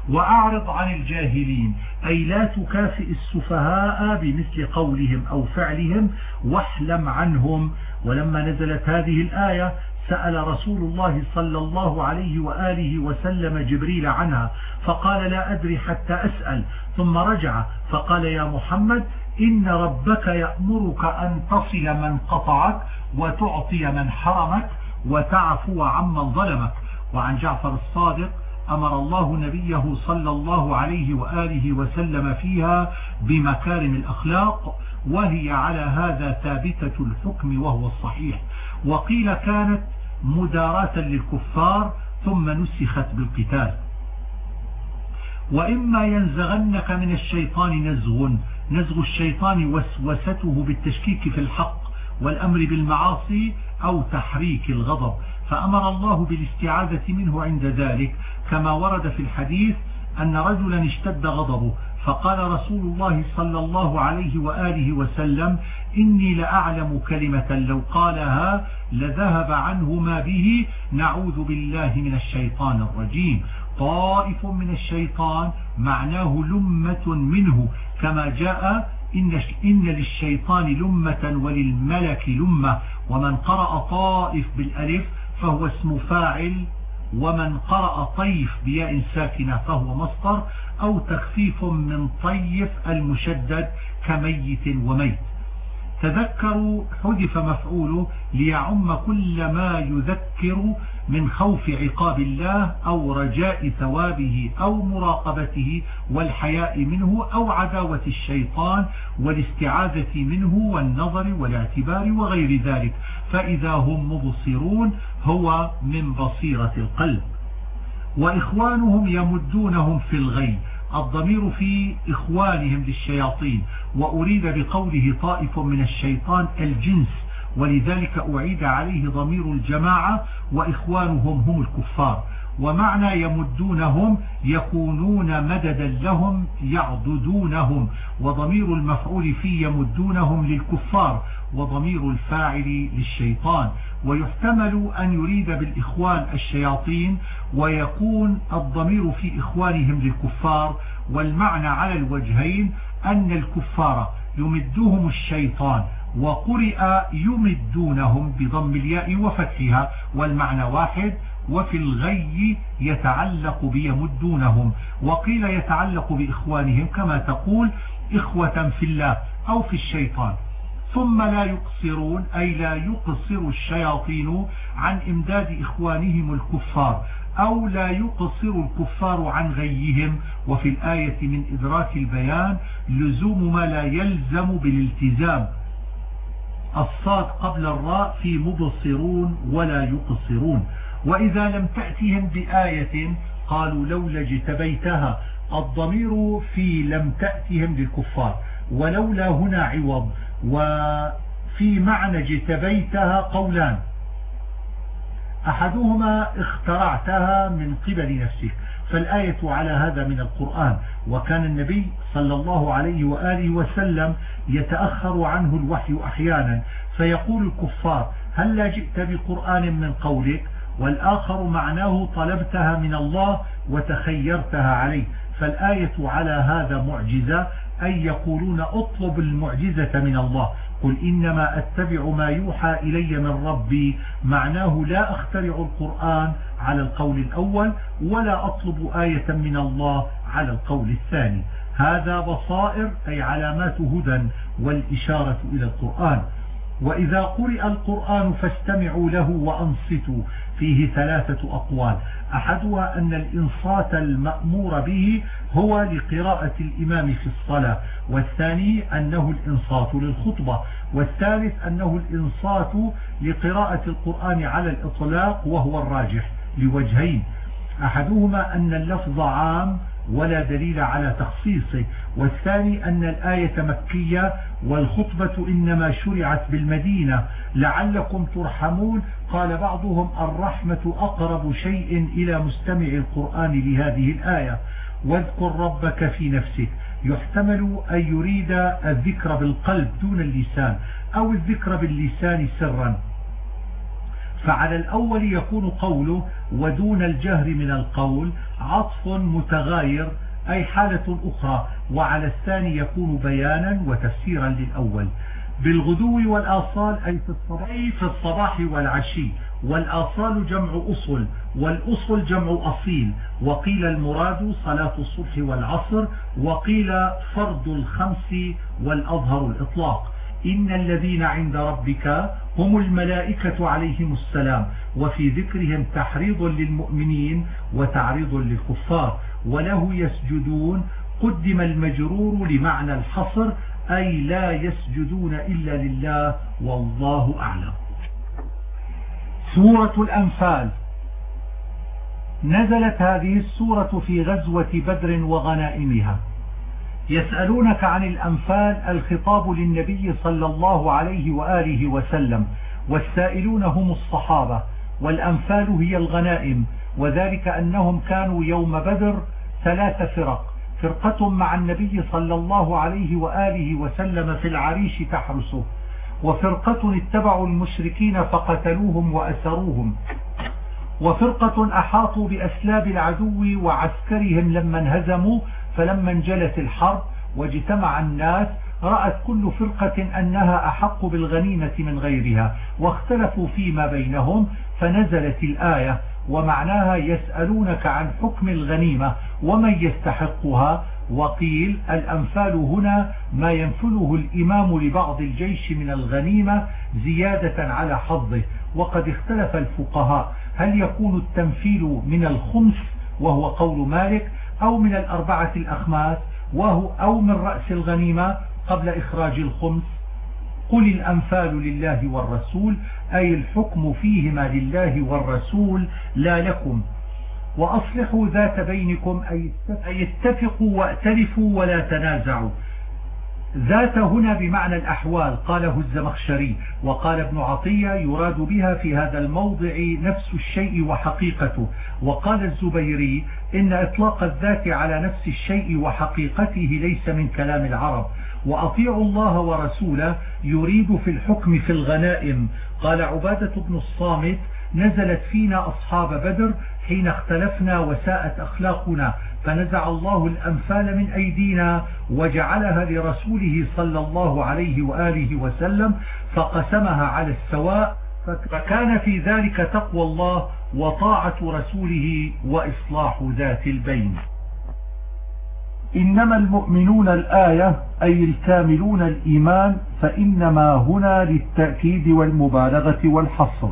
وأعرض عن الجاهلين. أي لا تكافئ السفهاء بمثل قولهم أو فعلهم واحلم عنهم. ولما نزلت هذه الآية سأل رسول الله صلى الله عليه وآله وسلم جبريل عنها فقال لا أدري حتى أسأل. ثم رجع فقال يا محمد إن ربك يأمرك أن تصل من قطعك وتعطي من حرمك وتعفو عمن ظلمك. وعن جعفر الصادق أمر الله نبيه صلى الله عليه وآله وسلم فيها بمكارم الأخلاق وهي على هذا ثابتة الحكم وهو الصحيح. وقيل كانت مداراة للكفار ثم نسخت بالقتال. وإما ينزغنك من الشيطان نزغ نزغ الشيطان وسوسته بالتشكيك في الحق والأمر بالمعاصي أو تحريك الغضب فأمر الله بالاستعاذة منه عند ذلك. كما ورد في الحديث أن رجلا اشتد غضبه فقال رسول الله صلى الله عليه وآله وسلم إني لأعلم كلمة لو قالها لذهب عنه ما به. نعوذ بالله من الشيطان الرجيم. طائف من الشيطان معناه لمة منه كما جاء إن, إن للشيطان لمة وللملك لمة ومن قرأ طائف بالألف فهو اسم فاعل ومن قرأ طيف بياء ساكنة فهو مصدر أو تخفيف من طيف المشدد كميت وميت. تذكروا حذف مفعوله ليعم كل ما يذكر من خوف عقاب الله أو رجاء ثوابه أو مراقبته والحياء منه أو عداوة الشيطان والاستعاذة منه والنظر والاعتبار وغير ذلك. فإذا هم مبصرون هو من بصيرة القلب. وإخوانهم يمدونهم في الغي. الضمير في إخوانهم للشياطين. وأريد بقوله طائف من الشيطان الجنس. ولذلك أعيد عليه ضمير الجماعة وإخوانهم هم الكفار. ومعنى يمدونهم يكونون مددا لهم يعضدونهم. وضمير المفعول في يمدونهم للكفار وضمير الفاعل للشيطان. ويحتمل أن يريد بالإخوان الشياطين ويكون الضمير في إخوانهم للكفار. والمعنى على الوجهين أن الكفار يمدهم الشيطان. وقرئ يمدونهم بضم الياء وفتحها والمعنى واحد وفي الغي يتعلق بيمدونهم وقيل يتعلق بإخوانهم كما تقول إخوة في الله أو في الشيطان. ثم لا يقصرون أي لا يقصر الشياطين عن إمداد إخوانهم الكفار أو لا يقصر الكفار عن غيهم. وفي الآية من إدراك البيان لزوم ما لا يلزم بالالتزام. الصاد قبل الراء في مبصرون ولا يقصرون. وإذا لم تأتهم بآية قالوا لولا اجتبيتها الضمير في لم تأتهم للكفار. ولولا هنا عوض. وفي معنى اجتبيتها قولان. أحدهما اخترعتها من قبل نفسك. فالآية على هذا من القرآن. وكان النبي صلى الله عليه وآله وسلم يتأخر عنه الوحي أحيانا. فيقول الكفار هل لا جئت بقرآن من قولك؟ والآخر معناه طلبتها من الله وتخيرتها عليه. فالآية على هذا معجزة أي يقولون اطلب المعجزة من الله. قل إنما أتبع ما يوحى إلي من ربي. معناه لا أخترع القرآن على القول الأول ولا أطلب آية من الله على القول الثاني. هذا بصائر أي علامات هدى والإشارة إلى القرآن. وإذا قرئ القرآن فاستمعوا له وأنصتوا. فيه ثلاثة أقوال. أحدها أن الإنصات المأمور به هو لقراءة الإمام في الصلاة والثاني أنه الإنصات للخطبة والثالث أنه الإنصات لقراءة القرآن على الإطلاق وهو الراجح لوجهين. أحدهما أن اللفظ عام ولا دليل على تخصيصه والثاني أن الآية مكية والخطبة إنما شرعت بالمدينة لعلكم ترحمون قال بعضهم الرحمة أقرب شيء إلى مستمع القرآن لهذه الآية واذكر ربك في نفسك. يحتمل أن يريد الذكر بالقلب دون اللسان أو الذكر باللسان سرا. فعلى الأول يكون قوله ودون الجهر من القول عطف متغاير أي حالة أخرى. وعلى الثاني يكون بيانا وتفسيرا للأول. بالغدو والآصال أي في الصباح, أي في الصباح والعشي. والآصال جمع أصل والأصل جمع أصيل. وقيل المراد صلاة الصبح والعصر وقيل فرض الخمس والأظهر الإطلاق. إن الذين عند ربك هم الملائكة عليهم السلام وفي ذكرهم تحريض للمؤمنين وتعريض للكفار. وله يسجدون قدم المجرور لمعنى الحصر أي لا يسجدون إلا لله والله أعلم. سورة الأنفال. نزلت هذه السورة في غزوة بدر وغنائمها. يسألونك عن الأنفال الخطاب للنبي صلى الله عليه وآله وسلم والسائلون هم الصحابة والأنفال هي الغنائم وذلك أنهم كانوا يوم بدر ثلاث فرق. فرقة مع النبي صلى الله عليه وآله وسلم في العريش تحرسه وفرقة اتبعوا المشركين فقتلوهم وأسروهم وفرقة أحاطوا بأسلاب العدو وعسكرهم لما انهزموا فلما انجلت الحرب واجتمع الناس رأت كل فرقة أنها أحق بالغنيمة من غيرها واختلفوا فيما بينهم فنزلت الآية ومعناها يسألونك عن حكم الغنيمة ومن يستحقها؟ وقيل الأنفال هنا ما ينفله الإمام لبعض الجيش من الغنيمة زيادة على حظه وقد اختلف الفقهاء. هل يكون التنفيل من الخمس وهو قول مالك أو من الأربعة الأخماس وهو أو من رأس الغنيمة قبل إخراج الخمس؟ قل الأنفال لله والرسول أي الحكم فيهما لله والرسول لا لكم. وأصلحوا ذات بينكم أي اتفقوا وأتلفوا ولا تنازعوا. ذات هنا بمعنى الأحوال قاله الزمخشري. وقال ابن عطية يراد بها في هذا الموضع نفس الشيء وحقيقته. وقال الزبيري إن إطلاق الذات على نفس الشيء وحقيقته ليس من كلام العرب. وأطيعوا الله ورسوله يريد في الحكم في الغنائم. قال عبادة بن الصامت نزلت فينا أصحاب بدر حين اختلفنا وساءت أخلاقنا فنزع الله الأنفال من أيدينا وجعلها لرسوله صلى الله عليه وآله وسلم فقسمها على السواء فكان في ذلك تقوى الله وطاعة رسوله وإصلاح ذات البين. إنما المؤمنون الآية أي الكاملون الإيمان فإنما هنا للتأكيد والمبالغة والحصر.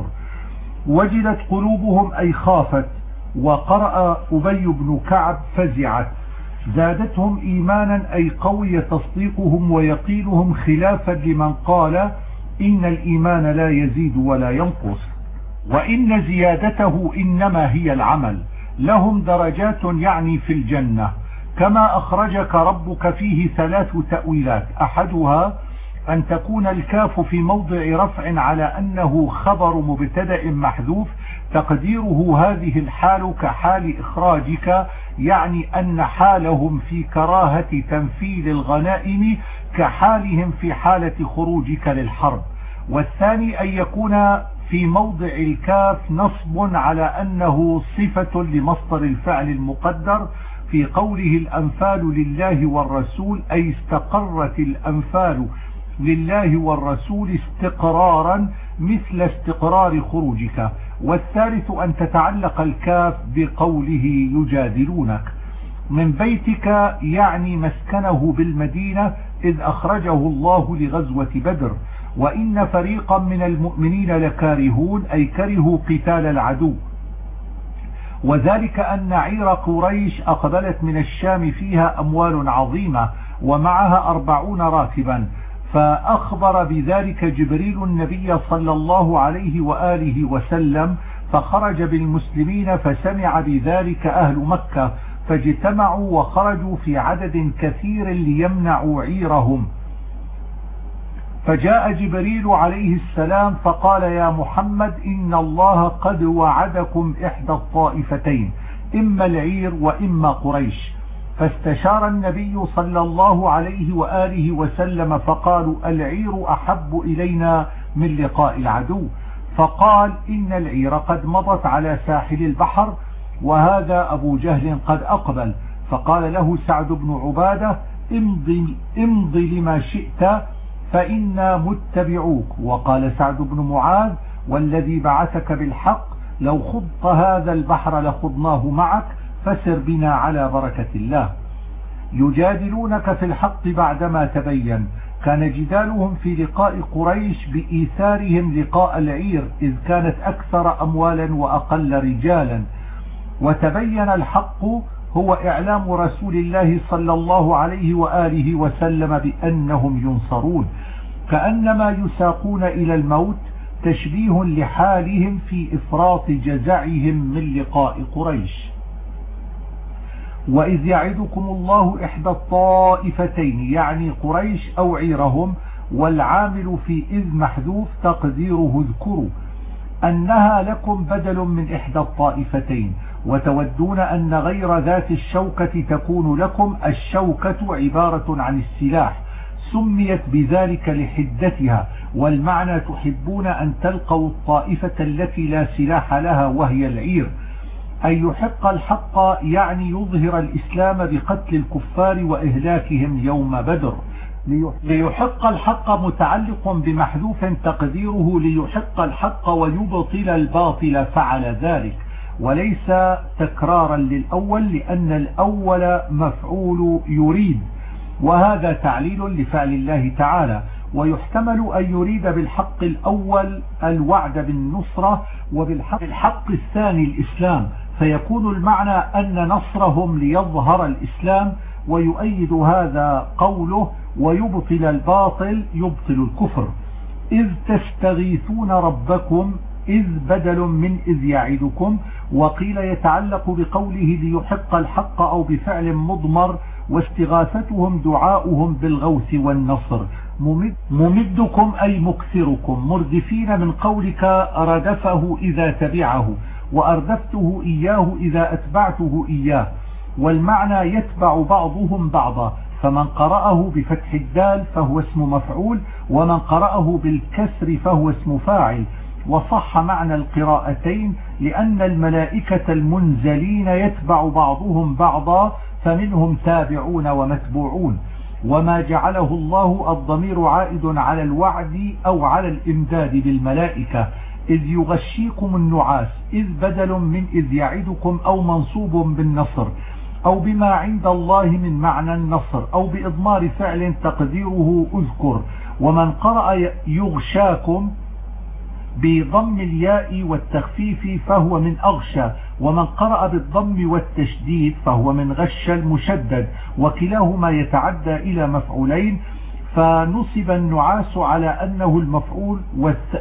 وجلت قلوبهم أي خافت وقرأ أبي بن كعب فزعت. زادتهم إيمانا أي قوي تصديقهم ويقينهم خلافا لمن قال إن الإيمان لا يزيد ولا ينقص وإن زيادته إنما هي العمل. لهم درجات يعني في الجنة. كما أخرجك ربك فيه ثلاث تأويلات. أحدها أن تكون الكاف في موضع رفع على أنه خبر مبتدأ محذوف تقديره هذه الحال كحال إخراجك يعني أن حالهم في كراهة تنفيذ الغنائم كحالهم في حالة خروجك للحرب. والثاني أن يكون في موضع الكاف نصب على أنه صفة لمصدر الفعل المقدر في قوله الأنفال لله والرسول أي استقرت الأنفال لله والرسول استقرارا مثل استقرار خروجك. والثالث أن تتعلق الكاف بقوله يجادلونك. من بيتك يعني مسكنه بالمدينة إذ أخرجه الله لغزوة بدر. وإن فريقا من المؤمنين لكارهون أي كرهوا قتال العدو. وذلك أن عير قريش أقبلت من الشام فيها أموال عظيمة ومعها أربعون راكبا. فأخبر بذلك جبريل النبي صلى الله عليه وآله وسلم فخرج بالمسلمين فسمع بذلك أهل مكة فاجتمعوا وخرجوا في عدد كثير ليمنعوا عيرهم. فجاء جبريل عليه السلام فقال يا محمد إن الله قد وعدكم إحدى الطائفتين إما العير وإما قريش. فاستشار النبي صلى الله عليه وآله وسلم فقالوا العير أحب إلينا من لقاء العدو. فقال إن العير قد مضت على ساحل البحر وهذا أبو جهل قد أقبل. فقال له سعد بن عبادة امضي, امضي لما شئت فإنا متبعوك. وقال سعد بن معاذ والذي بعثك بالحق لو خضت هذا البحر لخضناه معك فسر بنا على بركة الله. يجادلونك في الحق بعدما تبين. كان جدالهم في لقاء قريش بإيثارهم لقاء العير إذ كانت أكثر أموالا وأقل رجالا. وتبين الحق هو إعلام رسول الله صلى الله عليه وآله وسلم بأنهم ينصرون. كأنما يساقون إلى الموت تشبيه لحالهم في إفراط جزعهم من لقاء قريش. وإذ يعدكم الله إحدى الطائفتين يعني قريش أو عيرهم والعامل في إذ محذوف تقديره اذكروا أنها لكم بدل من إحدى الطائفتين وتودون أن غير ذات الشوكة تكون لكم الشوكة عبارة عن السلاح سميت بذلك لحدتها والمعنى تحبون أن تلقوا الطائفة التي لا سلاح لها وهي العير. أن يحق الحق يعني يظهر الإسلام بقتل الكفار وإهلاكهم يوم بدر. ليحق الحق متعلق بمحذوف تقديره ليحق الحق ويبطل الباطل فعل ذلك. وليس تكرارا للأول لأن الأول مفعول يريد. وهذا تعليل لفعل الله تعالى. ويحتمل أن يريد بالحق الأول الوعد بالنصرة وبالحق الحق الثاني الإسلام. فيكون المعنى أن نصرهم ليظهر الإسلام ويؤيد هذا قوله ويبطل الباطل يبطل الكفر. إذ تستغيثون ربكم إذ بدل من إذ يعدكم وقيل يتعلق بقوله ليحق الحق أو بفعل مضمر واستغاثتهم دعاؤهم بالغوث والنصر. ممدكم أي مكثركم. مردفين من قولك ردفه إذا تبعه. وأردفته إياه إذا أتبعته إياه والمعنى يتبع بعضهم بعضا فمن قرأه بفتح الدال فهو اسم مفعول ومن قرأه بالكسر فهو اسم فاعل. وصح معنى القراءتين لأن الملائكة المنزلين يتبع بعضهم بعضا فمنهم تابعون ومتبوعون. وما جعله الله الضمير عائد على الوعد أو على الإمداد بالملائكة. إذ يغشيكم النعاس إذ بدل من إذ يعدكم أو منصوب بالنصر أو بما عند الله من معنى النصر أو بإضمار فعل تقديره أذكر. ومن قرأ يغشاكم بضم الياء والتخفيف فهو من أغشى ومن قرأ بالضم والتشديد فهو من غش المشدد. وكلاهما يتعدى إلى مفعولين فنصب النعاس على أنه المفعول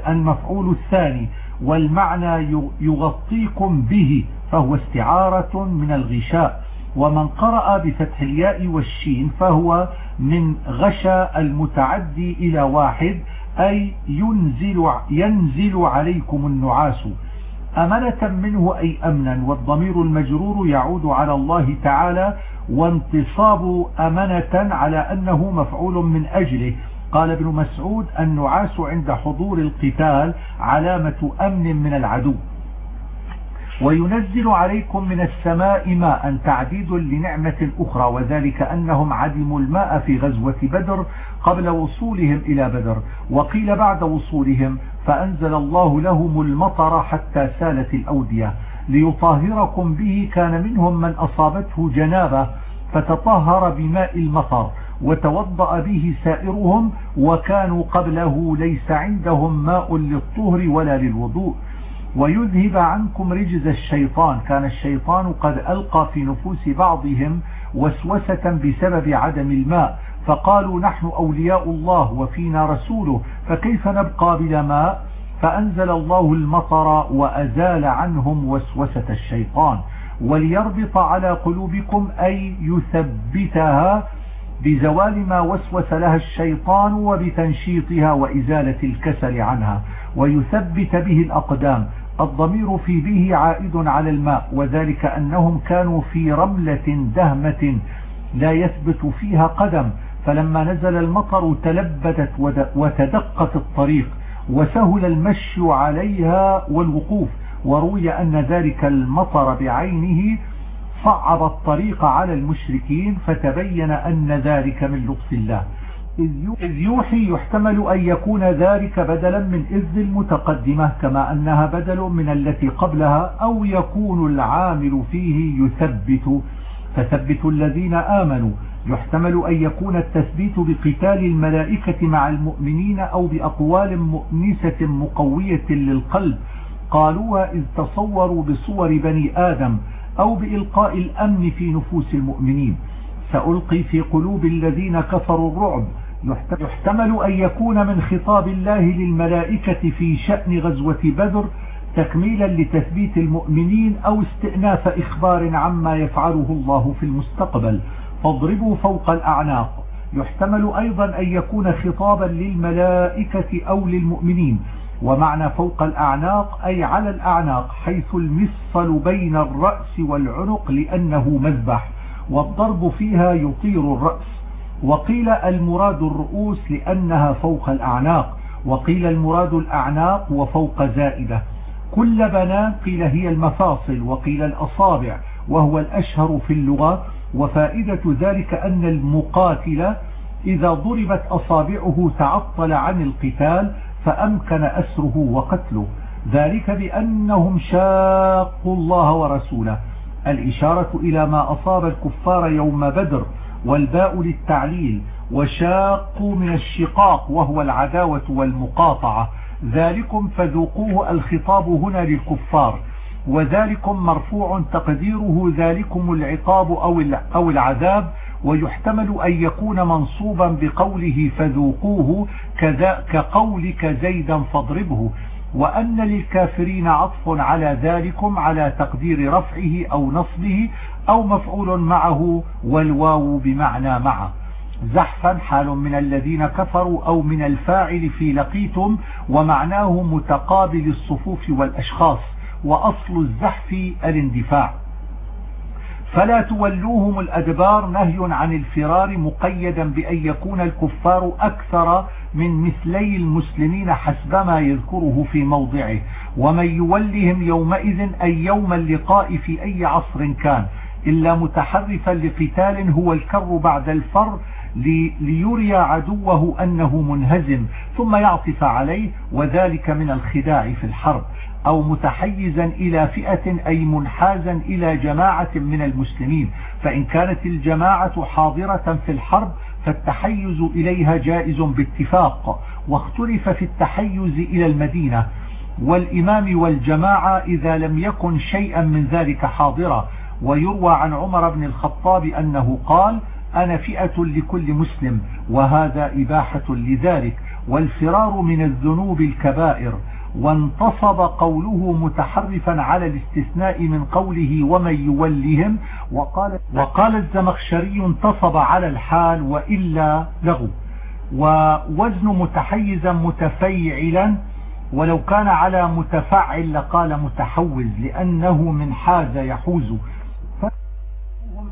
المفعول الثاني والمعنى يغطيكم به فهو استعارة من الغشاء. ومن قرأ بفتح الياء والشين فهو من غشى المتعدي إلى واحد أي ينزل, ينزل عليكم النعاس. أمنة منه أي أمنا والضمير المجرور يعود على الله تعالى وانتصاب أمنة على أنه مفعول من أجله. قال ابن مسعود النعاس عند حضور القتال علامة أمن من العدو. وينزل عليكم من السماء ماء تعديد لنعمة أخرى وذلك أنهم عدموا الماء في غزوة بدر قبل وصولهم إلى بدر. وقيل بعد وصولهم فأنزل الله لهم المطر حتى سالت الأودية. ليطهركم به كان منهم من أصابته جنابة فتطهر بماء المطر وتوضأ به سائرهم وكانوا قبله ليس عندهم ماء للطهر ولا للوضوء. ويذهب عنكم رجز الشيطان. كان الشيطان قد ألقى في نفوس بعضهم وسوسة بسبب عدم الماء. فقالوا نحن أولياء الله وفينا رسوله فكيف نبقى بلا ماء؟ فأنزل الله المطر وأزال عنهم وسوسة الشيطان وليربط على قلوبكم أي يثبتها بزوال ما وسوس لها الشيطان وبتنشيطها وإزالة الكسل عنها ويثبت به الأقدام الضمير في به عائد على الماء وذلك أنهم كانوا في رملة دهمة لا يثبت فيها قدم فلما نزل المطر تلبدت وتدقت الطريق وسهل المشي عليها والوقوف. وروي أن ذلك المطر بعينه صعب الطريق على المشركين فتبين أن ذلك من لطف الله. إذ يوحي يحتمل أن يكون ذلك بدلا من إذ المتقدمة كما أنها بدل من التي قبلها أو يكون العامل فيه يثبت. فثبت الذين آمنوا. يحتمل أن يكون التثبيت بقتال الملائكة مع المؤمنين أو بأقوال مؤنسة مقوية للقلب. قالوها إذ تصوروا بصور بني آدم أو بإلقاء الأمن في نفوس المؤمنين. سألقي في قلوب الذين كفروا الرعب. يحتمل أن يكون من خطاب الله للملائكة في شأن غزوة بدر تكميلا لتثبيت المؤمنين أو استئناف إخبار عما يفعله الله في المستقبل. فاضربوا فوق الأعناق. يحتمل أيضا أن يكون خطابا للملائكة أو للمؤمنين. ومعنى فوق الأعناق أي على الأعناق حيث المفصل بين الرأس والعنق لأنه مذبح والضرب فيها يطير الرأس. وقيل المراد الرؤوس لأنها فوق الأعناق. وقيل المراد الأعناق وفوق زائدة. كل بنان قيل هي المفاصل وقيل الأصابع وهو الأشهر في اللغة. وفائدة ذلك أن المقاتل إذا ضربت أصابعه تعطل عن القتال فأمكن أسره وقتله. ذلك بأنهم شاقوا الله ورسوله. الإشارة إلى ما أصاب الكفار يوم بدر والباء للتعليل وشاقوا من الشقاق وهو العداوة والمقاطعة. ذلكم فذوقوه الخطاب هنا للكفار. وذلكم مرفوع تقديره ذلكم العقاب أو العذاب ويحتمل أن يكون منصوبا بقوله فذوقوه كذا كقولك زيدا فاضربه. وأن للكافرين عطف على ذلكم على تقدير رفعه أو نصبه أو مفعول معه والواو بمعنى معه. زحفا حال من الذين كفروا أو من الفاعل في لقيتم ومعناه متقابل الصفوف والأشخاص. وأصل الزحف الاندفاع. فلا تولوهم الأدبار نهي عن الفرار مقيدا بأن يكون الكفار أكثر من مثلي المسلمين حسبما يذكره في موضعه. ومن يولهم يومئذ أي يوم اللقاء في أي عصر كان. إلا متحرفا لقتال هو الكر بعد الفر ليري عدوه أنه منهزم ثم يعطف عليه وذلك من الخداع في الحرب. أو متحيزا إلى فئة أي منحازا إلى جماعة من المسلمين. فإن كانت الجماعة حاضرة في الحرب فالتحيز إليها جائز باتفاق. واختلف في التحيز إلى المدينة. والإمام والجماعة إذا لم يكن شيئا من ذلك حاضرا ويروى عن عمر بن الخطاب أنه قال أنا فئة لكل مسلم وهذا إباحة لذلك. والفرار من الذنوب الكبائر. وانتصب قوله متحرفا على الاستثناء من قوله ومن يولهم وقال, وقال الزمخشري انتصب على الحال وإلا لغو. ووزن متحيزا متفيعلا ولو كان على متفعل لقال متحوز لأنه من حاز يحوز.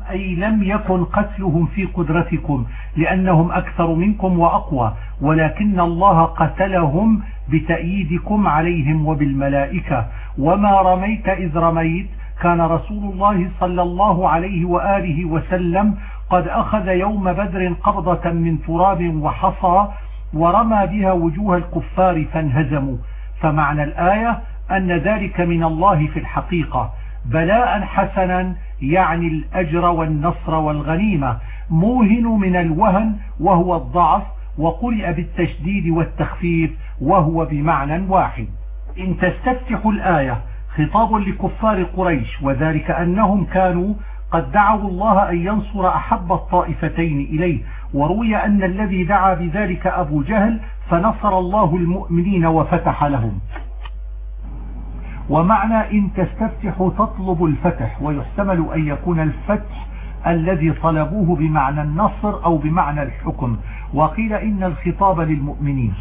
أي لم يكن قتلهم في قدرتكم لأنهم أكثر منكم وأقوى ولكن الله قتلهم بتأييدكم عليهم وبالملائكة. وما رميت إذ رميت. كان رسول الله صلى الله عليه وآله وسلم قد أخذ يوم بدر قبضة من تراب وحصى ورمى بها وجوه الكفار فانهزموا. فمعنى الآية أن ذلك من الله في الحقيقة. بلاء حسنا يعني الأجر والنصر والغنيمة. موهن من الوهن وهو الضعف وقرئ بالتشديد والتخفيف. وهو بمعنى واحد. إن تستفتح الآية خطاب لكفار قريش وذلك أنهم كانوا قد دعوا الله أن ينصر أحب الطائفتين إليه. وروي أن الذي دعا بذلك أبو جهل فنصر الله المؤمنين وفتح لهم. ومعنى إن تستفتح تطلب الفتح ويحتمل أن يكون الفتح الذي طلبوه بمعنى النصر أو بمعنى الحكم. وقيل إن الخطاب للمؤمنين.